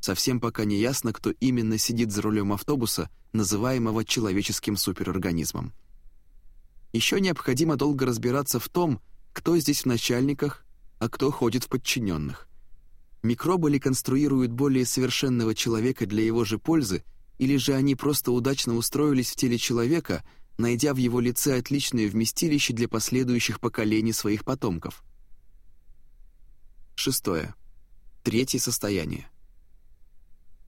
Совсем пока не ясно, кто именно сидит за рулем автобуса, называемого человеческим суперорганизмом. Еще необходимо долго разбираться в том, кто здесь в начальниках, а кто ходит в подчиненных. Микробы ли конструируют более совершенного человека для его же пользы, или же они просто удачно устроились в теле человека, найдя в его лице отличное вместилище для последующих поколений своих потомков. Шестое. Третье состояние.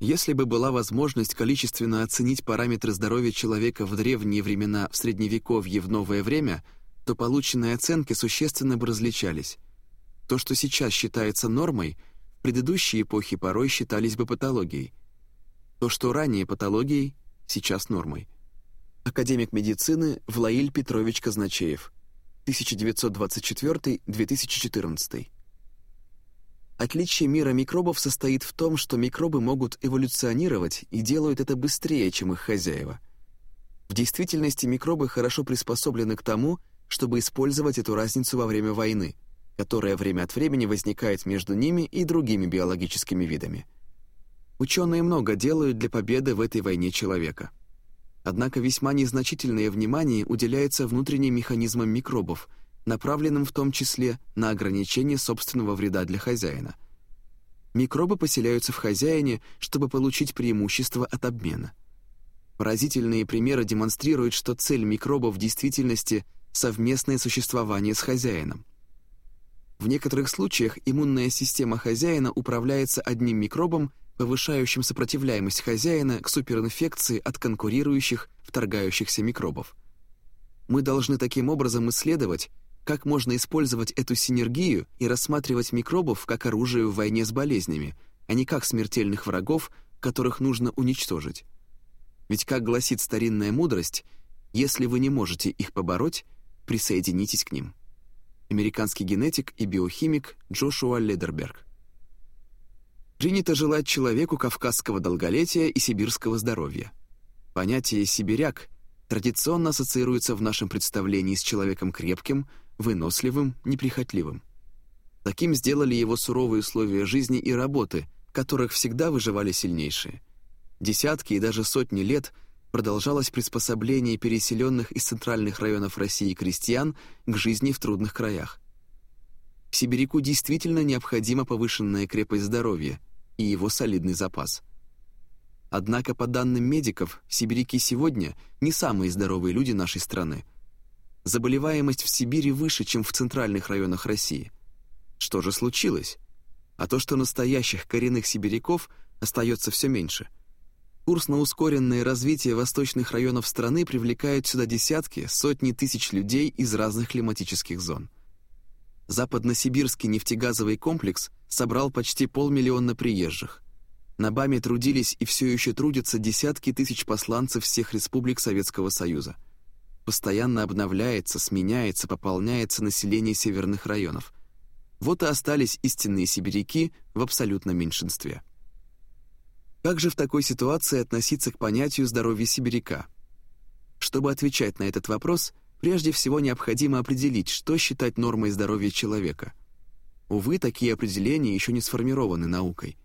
Если бы была возможность количественно оценить параметры здоровья человека в древние времена, в Средневековье, в новое время, то полученные оценки существенно бы различались. То, что сейчас считается нормой, в предыдущие эпохи порой считались бы патологией. То, что ранее патологией, сейчас нормой. Академик медицины Влаиль Петрович Казначеев, 1924-2014. Отличие мира микробов состоит в том, что микробы могут эволюционировать и делают это быстрее, чем их хозяева. В действительности микробы хорошо приспособлены к тому, чтобы использовать эту разницу во время войны, которая время от времени возникает между ними и другими биологическими видами. Ученые много делают для победы в этой войне человека. Однако весьма незначительное внимание уделяется внутренним механизмам микробов – направленным в том числе на ограничение собственного вреда для хозяина. Микробы поселяются в хозяине, чтобы получить преимущество от обмена. Поразительные примеры демонстрируют, что цель микроба в действительности – совместное существование с хозяином. В некоторых случаях иммунная система хозяина управляется одним микробом, повышающим сопротивляемость хозяина к суперинфекции от конкурирующих, вторгающихся микробов. Мы должны таким образом исследовать, как можно использовать эту синергию и рассматривать микробов как оружие в войне с болезнями, а не как смертельных врагов, которых нужно уничтожить. Ведь, как гласит старинная мудрость, если вы не можете их побороть, присоединитесь к ним. Американский генетик и биохимик Джошуа Ледерберг. Принято желать человеку кавказского долголетия и сибирского здоровья. Понятие «сибиряк» традиционно ассоциируется в нашем представлении с человеком крепким – выносливым, неприхотливым. Таким сделали его суровые условия жизни и работы, в которых всегда выживали сильнейшие. Десятки и даже сотни лет продолжалось приспособление переселенных из центральных районов России крестьян к жизни в трудных краях. Сибиряку действительно необходима повышенная крепость здоровья и его солидный запас. Однако, по данным медиков, сибиряки сегодня не самые здоровые люди нашей страны. Заболеваемость в Сибири выше, чем в центральных районах России. Что же случилось? А то, что настоящих коренных сибиряков остается все меньше. Курс на ускоренное развитие восточных районов страны привлекает сюда десятки, сотни тысяч людей из разных климатических зон. Западносибирский нефтегазовый комплекс собрал почти полмиллиона приезжих. На БАМе трудились и все еще трудятся десятки тысяч посланцев всех республик Советского Союза. Постоянно обновляется, сменяется, пополняется население северных районов. Вот и остались истинные сибиряки в абсолютном меньшинстве. Как же в такой ситуации относиться к понятию здоровья сибиряка? Чтобы отвечать на этот вопрос – Прежде всего необходимо определить, что считать нормой здоровья человека. Увы, такие определения еще не сформированы наукой.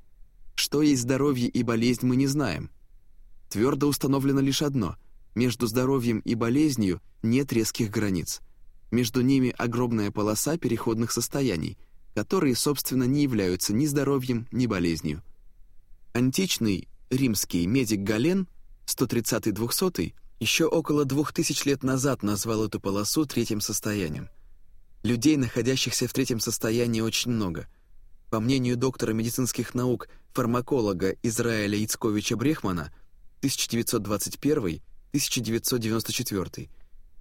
Что есть здоровье и болезнь, мы не знаем. Твердо установлено лишь одно – между здоровьем и болезнью нет резких границ. Между ними огромная полоса переходных состояний, которые, собственно, не являются ни здоровьем, ни болезнью. Античный римский медик Гален, 130-200 еще около двух тысяч лет назад назвал эту полосу третьим состоянием. Людей, находящихся в третьем состоянии, очень много. По мнению доктора медицинских наук, фармаколога Израиля Яцковича Брехмана, 1921-1994,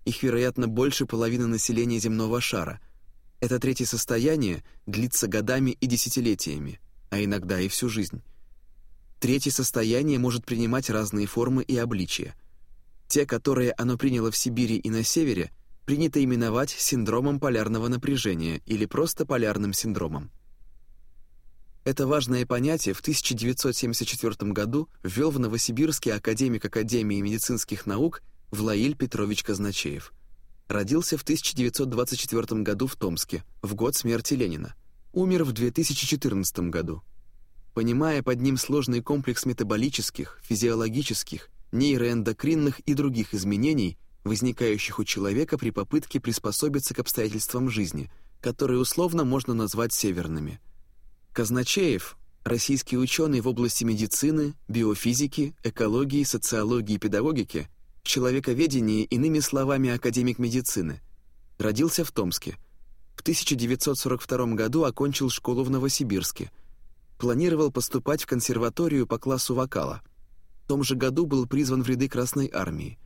их, вероятно, больше половины населения земного шара. Это третье состояние длится годами и десятилетиями, а иногда и всю жизнь. Третье состояние может принимать разные формы и обличия – те, которые оно приняло в Сибири и на севере, принято именовать синдромом полярного напряжения или просто полярным синдромом. Это важное понятие в 1974 году ввел в Новосибирске академик Академии медицинских наук Влаиль Петрович Казначеев. Родился в 1924 году в Томске, в год смерти Ленина. Умер в 2014 году. Понимая под ним сложный комплекс метаболических, физиологических нейроэндокринных и других изменений, возникающих у человека при попытке приспособиться к обстоятельствам жизни, которые условно можно назвать северными. Казначеев – российский ученый в области медицины, биофизики, экологии, социологии и педагогики, человековедении, иными словами, академик медицины. Родился в Томске. В 1942 году окончил школу в Новосибирске. Планировал поступать в консерваторию по классу вокала – том же году был призван в ряды Красной Армии,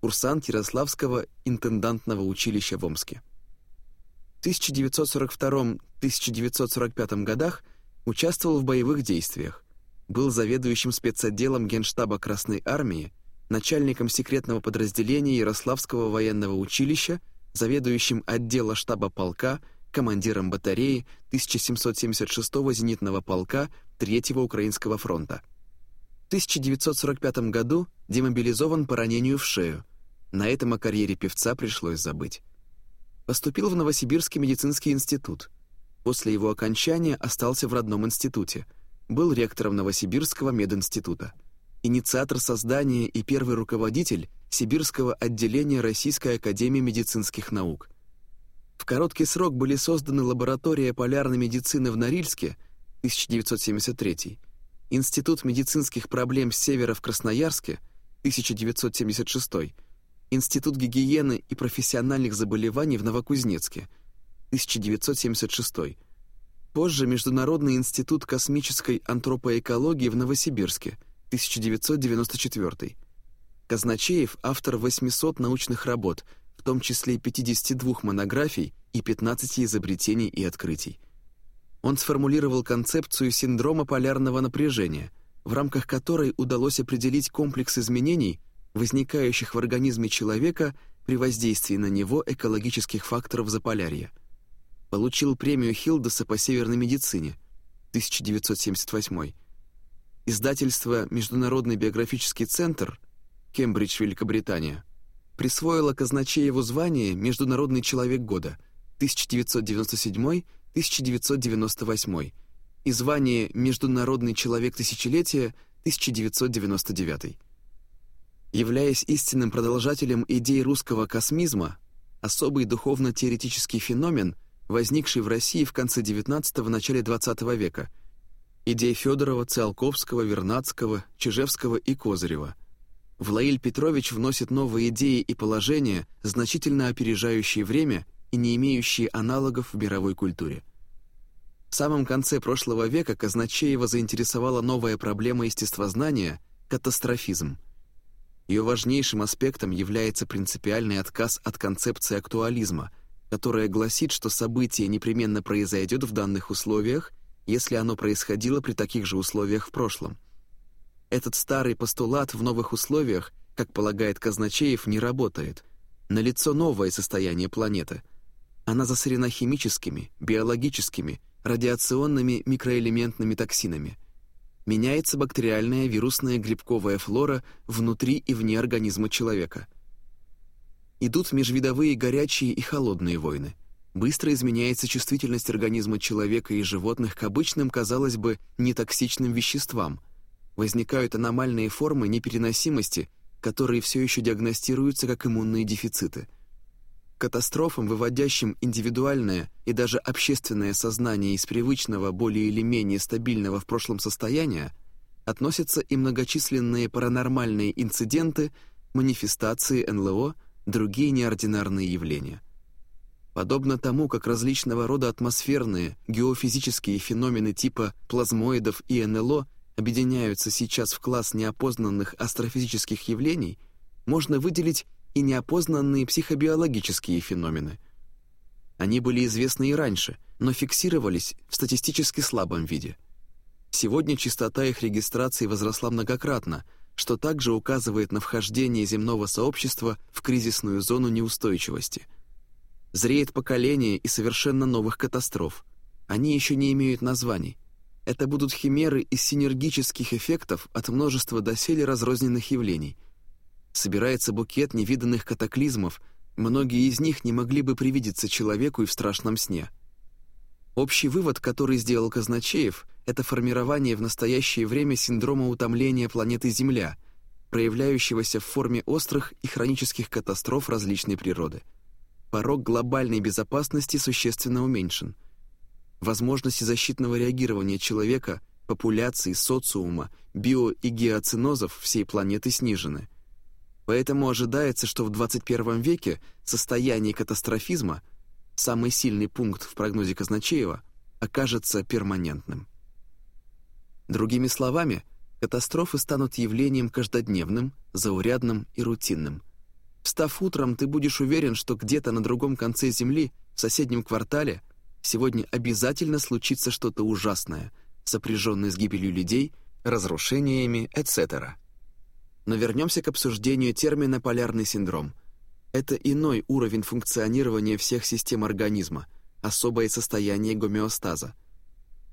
курсант Ярославского интендантного училища в Омске. В 1942-1945 годах участвовал в боевых действиях, был заведующим спецотделом Генштаба Красной Армии, начальником секретного подразделения Ярославского военного училища, заведующим отдела штаба полка, командиром батареи 1776-го зенитного полка 3-го Украинского фронта. 1945 году демобилизован по ранению в шею. На этом о карьере певца пришлось забыть. Поступил в Новосибирский медицинский институт. После его окончания остался в родном институте. Был ректором Новосибирского мединститута. Инициатор создания и первый руководитель Сибирского отделения Российской академии медицинских наук. В короткий срок были созданы лаборатория полярной медицины в Норильске 1973 Институт медицинских проблем Севера в Красноярске, 1976, Институт гигиены и профессиональных заболеваний в Новокузнецке, 1976, позже Международный институт космической антропоэкологии в Новосибирске, 1994. Казначеев – автор 800 научных работ, в том числе 52 монографий и 15 изобретений и открытий он сформулировал концепцию синдрома полярного напряжения, в рамках которой удалось определить комплекс изменений, возникающих в организме человека при воздействии на него экологических факторов Заполярья. Получил премию Хилдеса по северной медицине 1978. Издательство «Международный биографический центр» Кембридж, Великобритания, присвоило Казначееву звание «Международный человек года» 1997 1998 и звание «Международный человек тысячелетия» 1999. Являясь истинным продолжателем идей русского космизма, особый духовно-теоретический феномен, возникший в России в конце XIX – начале XX века, идеи Федорова, Циолковского, Вернадского, Чижевского и Козырева. Влаиль Петрович вносит новые идеи и положения, значительно опережающие время и не имеющие аналогов в мировой культуре. В самом конце прошлого века Казначеева заинтересовала новая проблема естествознания – катастрофизм. Ее важнейшим аспектом является принципиальный отказ от концепции актуализма, которая гласит, что событие непременно произойдет в данных условиях, если оно происходило при таких же условиях в прошлом. Этот старый постулат в новых условиях, как полагает Казначеев, не работает. Налицо новое состояние планеты. Она засорена химическими, биологическими, радиационными микроэлементными токсинами. Меняется бактериальная вирусная грибковая флора внутри и вне организма человека. Идут межвидовые горячие и холодные войны. Быстро изменяется чувствительность организма человека и животных к обычным, казалось бы, нетоксичным веществам. Возникают аномальные формы непереносимости, которые все еще диагностируются как иммунные дефициты – катастрофам, выводящим индивидуальное и даже общественное сознание из привычного, более или менее стабильного в прошлом состояния, относятся и многочисленные паранормальные инциденты, манифестации НЛО, другие неординарные явления. Подобно тому, как различного рода атмосферные, геофизические феномены типа плазмоидов и НЛО объединяются сейчас в класс неопознанных астрофизических явлений, можно выделить и неопознанные психобиологические феномены. Они были известны и раньше, но фиксировались в статистически слабом виде. Сегодня частота их регистрации возросла многократно, что также указывает на вхождение земного сообщества в кризисную зону неустойчивости. Зреет поколение и совершенно новых катастроф. Они еще не имеют названий. Это будут химеры из синергических эффектов от множества доселе разрозненных явлений – собирается букет невиданных катаклизмов, многие из них не могли бы привидеться человеку и в страшном сне. Общий вывод, который сделал Казначеев, это формирование в настоящее время синдрома утомления планеты Земля, проявляющегося в форме острых и хронических катастроф различной природы. Порог глобальной безопасности существенно уменьшен. Возможности защитного реагирования человека, популяции, социума, био- и геоцинозов всей планеты снижены. Поэтому ожидается, что в 21 веке состояние катастрофизма, самый сильный пункт в прогнозе Казначеева, окажется перманентным. Другими словами, катастрофы станут явлением каждодневным, заурядным и рутинным. Встав утром, ты будешь уверен, что где-то на другом конце Земли, в соседнем квартале, сегодня обязательно случится что-то ужасное, сопряженное с гибелью людей, разрушениями, etc. Но вернемся к обсуждению термина «полярный синдром». Это иной уровень функционирования всех систем организма, особое состояние гомеостаза.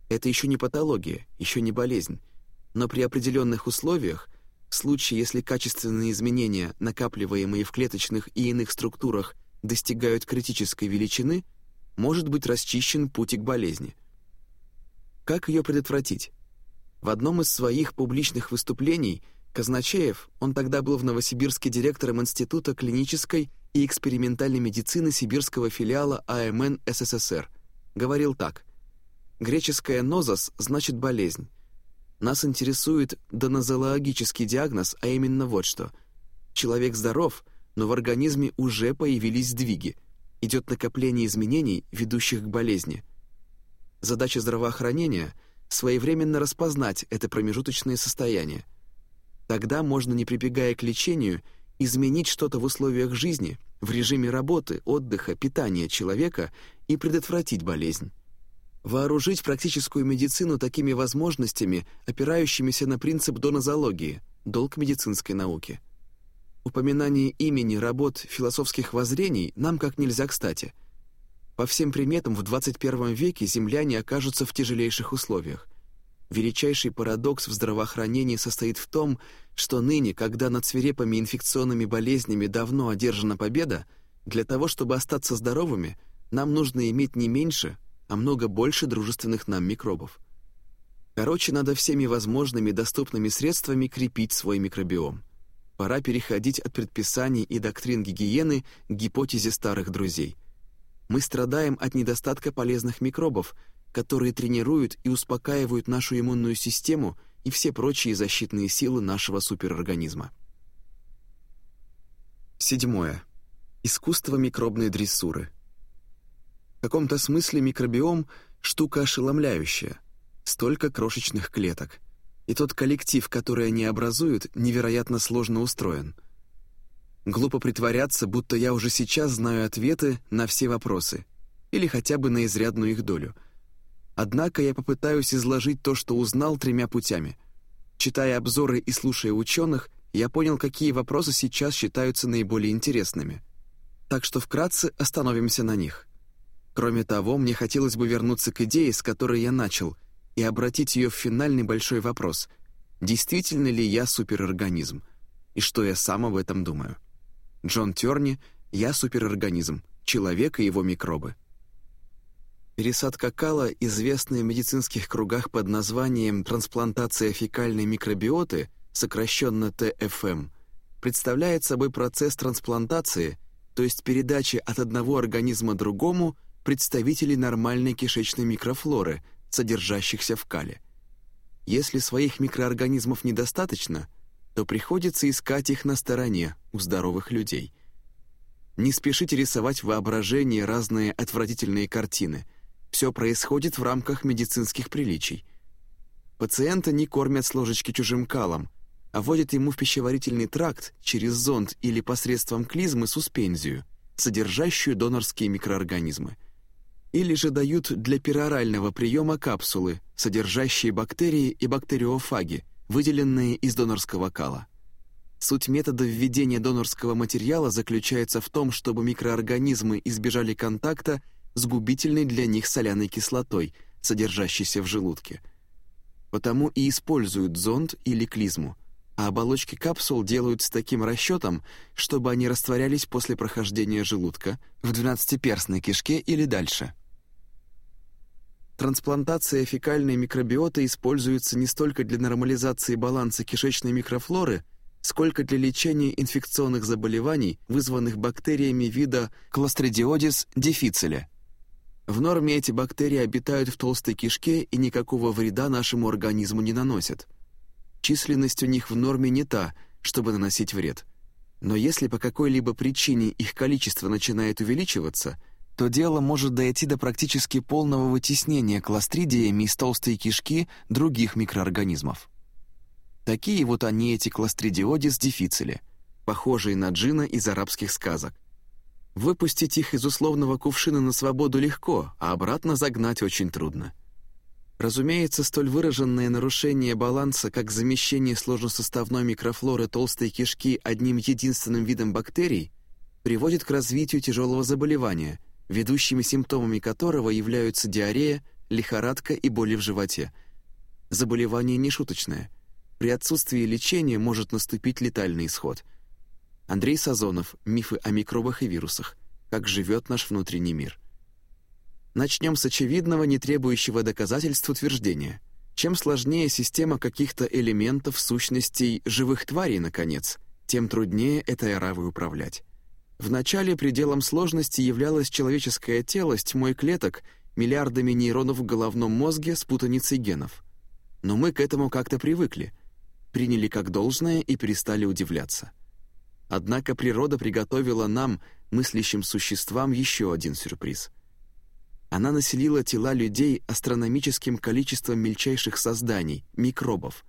Это еще не патология, еще не болезнь, но при определенных условиях, в случае, если качественные изменения, накапливаемые в клеточных и иных структурах, достигают критической величины, может быть расчищен путь к болезни. Как ее предотвратить? В одном из своих публичных выступлений – Казначеев, он тогда был в Новосибирске директором Института клинической и экспериментальной медицины сибирского филиала АМН СССР, говорил так. «Греческое «нозос» значит болезнь. Нас интересует донозологический диагноз, а именно вот что. Человек здоров, но в организме уже появились сдвиги. Идет накопление изменений, ведущих к болезни. Задача здравоохранения — своевременно распознать это промежуточное состояние — Тогда можно, не прибегая к лечению, изменить что-то в условиях жизни, в режиме работы, отдыха, питания человека и предотвратить болезнь. Вооружить практическую медицину такими возможностями, опирающимися на принцип донозологии, долг медицинской науки. Упоминание имени работ философских воззрений нам как нельзя кстати. По всем приметам, в 21 веке земляне окажутся в тяжелейших условиях – Величайший парадокс в здравоохранении состоит в том, что ныне, когда над свирепыми инфекционными болезнями давно одержана победа, для того, чтобы остаться здоровыми, нам нужно иметь не меньше, а много больше дружественных нам микробов. Короче, надо всеми возможными доступными средствами крепить свой микробиом. Пора переходить от предписаний и доктрин гигиены к гипотезе старых друзей. Мы страдаем от недостатка полезных микробов, которые тренируют и успокаивают нашу иммунную систему и все прочие защитные силы нашего суперорганизма. Седьмое. Искусство микробной дрессуры. В каком-то смысле микробиом — штука ошеломляющая — столько крошечных клеток. И тот коллектив, который они образуют, невероятно сложно устроен. Глупо притворяться, будто я уже сейчас знаю ответы на все вопросы, или хотя бы на изрядную их долю. Однако я попытаюсь изложить то, что узнал тремя путями. Читая обзоры и слушая ученых, я понял, какие вопросы сейчас считаются наиболее интересными. Так что вкратце остановимся на них. Кроме того, мне хотелось бы вернуться к идее, с которой я начал — и обратить ее в финальный большой вопрос «Действительно ли я суперорганизм?» и что я сам об этом думаю. Джон Терни «Я суперорганизм. Человек и его микробы». Пересадка кала, известная в медицинских кругах под названием трансплантация фекальной микробиоты, сокращенно ТФМ, представляет собой процесс трансплантации, то есть передачи от одного организма другому представителей нормальной кишечной микрофлоры – содержащихся в кале. Если своих микроорганизмов недостаточно, то приходится искать их на стороне у здоровых людей. Не спешите рисовать в воображении разные отвратительные картины. Все происходит в рамках медицинских приличий. Пациента не кормят с ложечки чужим калом, а вводят ему в пищеварительный тракт через зонд или посредством клизмы суспензию, содержащую донорские микроорганизмы – или же дают для перорального приема капсулы, содержащие бактерии и бактериофаги, выделенные из донорского кала. Суть метода введения донорского материала заключается в том, чтобы микроорганизмы избежали контакта с губительной для них соляной кислотой, содержащейся в желудке. Потому и используют зонд или клизму, а оболочки капсул делают с таким расчетом, чтобы они растворялись после прохождения желудка в двенадцатиперстной кишке или дальше – Трансплантация фекальной микробиоты используется не столько для нормализации баланса кишечной микрофлоры, сколько для лечения инфекционных заболеваний, вызванных бактериями вида Clostridiodis difficile. В норме эти бактерии обитают в толстой кишке и никакого вреда нашему организму не наносят. Численность у них в норме не та, чтобы наносить вред. Но если по какой-либо причине их количество начинает увеличиваться – то дело может дойти до практически полного вытеснения кластридиями из толстой кишки других микроорганизмов. Такие вот они эти кластридиодис дифицили, похожие на джина из арабских сказок. Выпустить их из условного кувшина на свободу легко, а обратно загнать очень трудно. Разумеется, столь выраженное нарушение баланса, как замещение сложносоставной микрофлоры толстой кишки одним единственным видом бактерий, приводит к развитию тяжелого заболевания – ведущими симптомами которого являются диарея, лихорадка и боли в животе. Заболевание нешуточное. При отсутствии лечения может наступить летальный исход. Андрей Сазонов «Мифы о микробах и вирусах. Как живет наш внутренний мир». Начнем с очевидного, не требующего доказательств утверждения. Чем сложнее система каких-то элементов, сущностей, живых тварей, наконец, тем труднее этой оравой управлять. Вначале пределом сложности являлось человеческое тело с тьмой клеток, миллиардами нейронов в головном мозге с путаницей генов. Но мы к этому как-то привыкли, приняли как должное и перестали удивляться. Однако природа приготовила нам, мыслящим существам, еще один сюрприз. Она населила тела людей астрономическим количеством мельчайших созданий, микробов.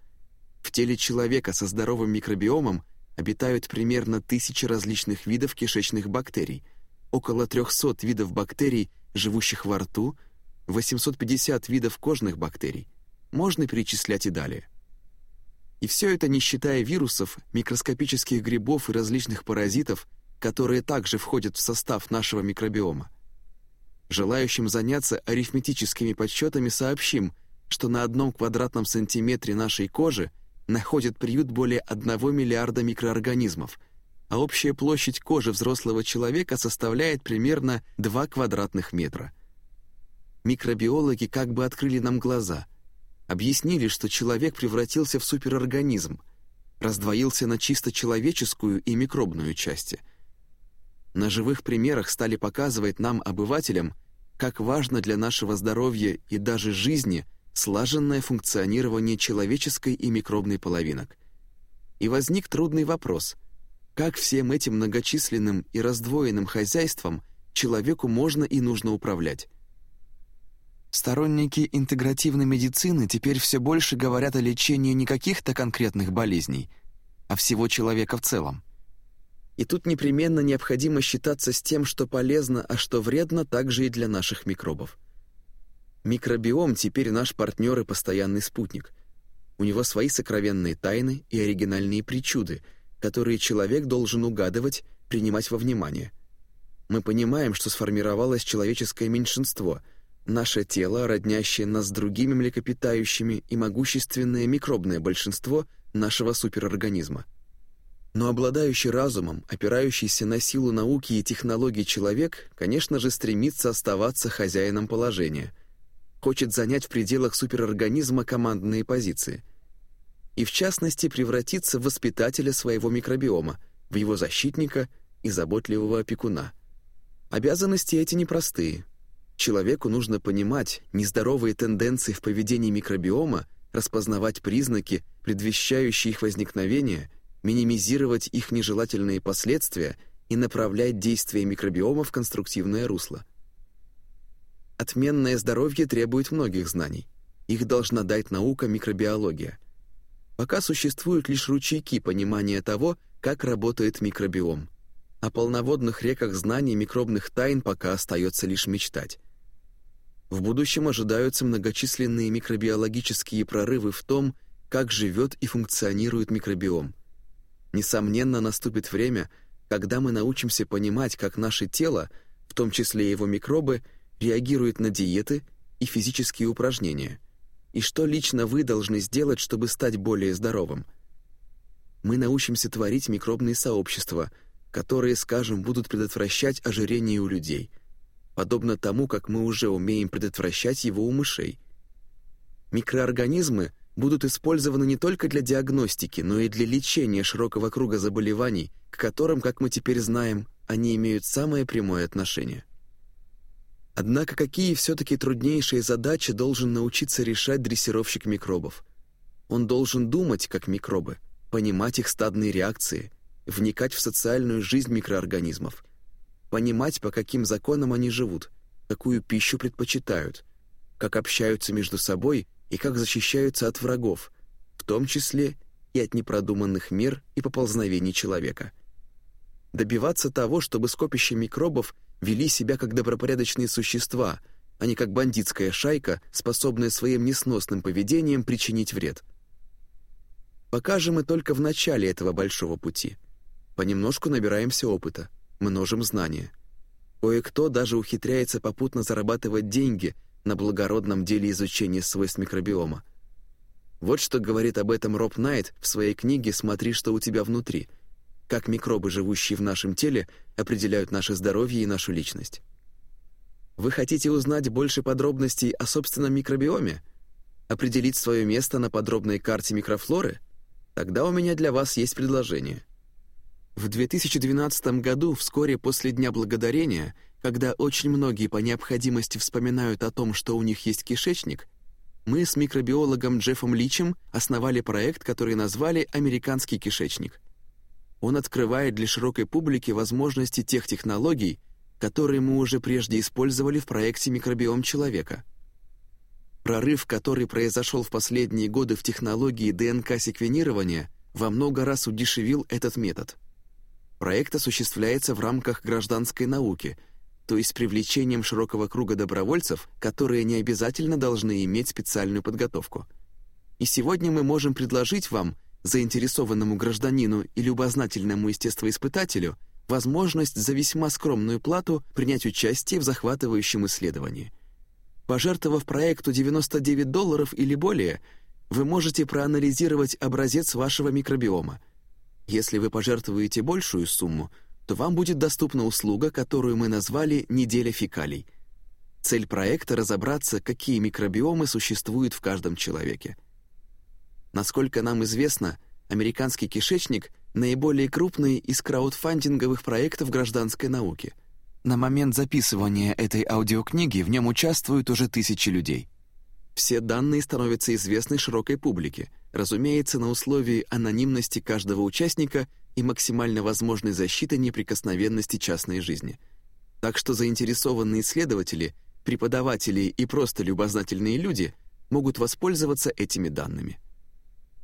В теле человека со здоровым микробиомом обитают примерно тысячи различных видов кишечных бактерий, около 300 видов бактерий, живущих во рту, 850 видов кожных бактерий. Можно перечислять и далее. И все это не считая вирусов, микроскопических грибов и различных паразитов, которые также входят в состав нашего микробиома. Желающим заняться арифметическими подсчетами сообщим, что на одном квадратном сантиметре нашей кожи находит приют более 1 миллиарда микроорганизмов, а общая площадь кожи взрослого человека составляет примерно 2 квадратных метра. Микробиологи как бы открыли нам глаза. Объяснили, что человек превратился в суперорганизм, раздвоился на чисто человеческую и микробную части. На живых примерах стали показывать нам, обывателям, как важно для нашего здоровья и даже жизни слаженное функционирование человеческой и микробной половинок. И возник трудный вопрос — как всем этим многочисленным и раздвоенным хозяйством человеку можно и нужно управлять? Сторонники интегративной медицины теперь все больше говорят о лечении не каких-то конкретных болезней, а всего человека в целом. И тут непременно необходимо считаться с тем, что полезно, а что вредно также и для наших микробов. Микробиом теперь наш партнер и постоянный спутник. У него свои сокровенные тайны и оригинальные причуды — которые человек должен угадывать, принимать во внимание. Мы понимаем, что сформировалось человеческое меньшинство, наше тело, роднящее нас с другими млекопитающими и могущественное микробное большинство нашего суперорганизма. Но обладающий разумом, опирающийся на силу науки и технологий человек, конечно же, стремится оставаться хозяином положения, хочет занять в пределах суперорганизма командные позиции – и, в частности, превратиться в воспитателя своего микробиома, в его защитника и заботливого опекуна. Обязанности эти непростые. Человеку нужно понимать нездоровые тенденции в поведении микробиома, распознавать признаки, предвещающие их возникновение, минимизировать их нежелательные последствия и направлять действия микробиома в конструктивное русло. Отменное здоровье требует многих знаний. Их должна дать наука микробиология – Пока существуют лишь ручейки понимания того, как работает микробиом. О полноводных реках знаний микробных тайн пока остается лишь мечтать. В будущем ожидаются многочисленные микробиологические прорывы в том, как живет и функционирует микробиом. Несомненно, наступит время, когда мы научимся понимать, как наше тело, в том числе его микробы, реагирует на диеты и физические упражнения – и что лично вы должны сделать, чтобы стать более здоровым. Мы научимся творить микробные сообщества, которые, скажем, будут предотвращать ожирение у людей, подобно тому, как мы уже умеем предотвращать его у мышей. Микроорганизмы будут использованы не только для диагностики, но и для лечения широкого круга заболеваний, к которым, как мы теперь знаем, они имеют самое прямое отношение. Однако какие все-таки труднейшие задачи должен научиться решать дрессировщик микробов? Он должен думать, как микробы, понимать их стадные реакции, вникать в социальную жизнь микроорганизмов, понимать, по каким законам они живут, какую пищу предпочитают, как общаются между собой и как защищаются от врагов, в том числе и от непродуманных мер и поползновений человека. Добиваться того, чтобы скопище микробов – вели себя как добропорядочные существа, а не как бандитская шайка, способная своим несносным поведением причинить вред. Пока же мы только в начале этого большого пути. Понемножку набираемся опыта, множим знания. Кое-кто даже ухитряется попутно зарабатывать деньги на благородном деле изучения свойств микробиома. Вот что говорит об этом Роб Найт в своей книге «Смотри, что у тебя внутри», как микробы, живущие в нашем теле, определяют наше здоровье и нашу личность. Вы хотите узнать больше подробностей о собственном микробиоме? Определить свое место на подробной карте микрофлоры? Тогда у меня для вас есть предложение. В 2012 году, вскоре после Дня Благодарения, когда очень многие по необходимости вспоминают о том, что у них есть кишечник, мы с микробиологом Джеффом Личем основали проект, который назвали «Американский кишечник». Он открывает для широкой публики возможности тех технологий, которые мы уже прежде использовали в проекте «Микробиом человека». Прорыв, который произошел в последние годы в технологии ДНК-секвенирования, во много раз удешевил этот метод. Проект осуществляется в рамках гражданской науки, то есть привлечением широкого круга добровольцев, которые не обязательно должны иметь специальную подготовку. И сегодня мы можем предложить вам – заинтересованному гражданину и любознательному естествоиспытателю возможность за весьма скромную плату принять участие в захватывающем исследовании. Пожертвовав проекту 99 долларов или более, вы можете проанализировать образец вашего микробиома. Если вы пожертвуете большую сумму, то вам будет доступна услуга, которую мы назвали «неделя фекалий». Цель проекта — разобраться, какие микробиомы существуют в каждом человеке. Насколько нам известно, американский кишечник — наиболее крупный из краудфандинговых проектов гражданской науки. На момент записывания этой аудиокниги в нем участвуют уже тысячи людей. Все данные становятся известны широкой публике, разумеется, на условии анонимности каждого участника и максимально возможной защиты неприкосновенности частной жизни. Так что заинтересованные исследователи — преподаватели и просто любознательные люди могут воспользоваться этими данными.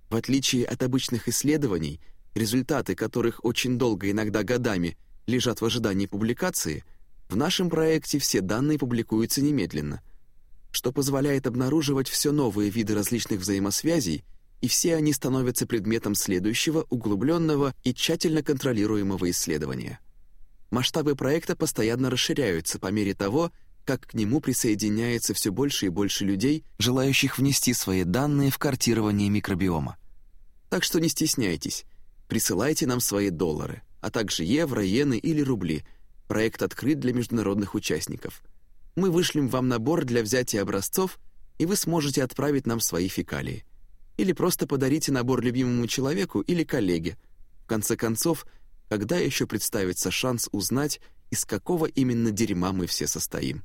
В отличие от обычных исследований, результаты которых очень долго, иногда годами, лежат в ожидании публикации, в нашем проекте все данные публикуются немедленно, что позволяет обнаруживать все новые виды различных взаимосвязей, и все они становятся предметом следующего, углубленного и тщательно контролируемого исследования. Масштабы проекта постоянно расширяются по мере того, как к нему присоединяется все больше и больше людей, желающих внести свои данные в картирование микробиома. Так что не стесняйтесь, присылайте нам свои доллары, а также евро, иены или рубли. Проект открыт для международных участников. Мы вышлем вам набор для взятия образцов, и вы сможете отправить нам свои фекалии. Или просто подарите набор любимому человеку или коллеге. В конце концов, когда еще представится шанс узнать, из какого именно дерьма мы все состоим?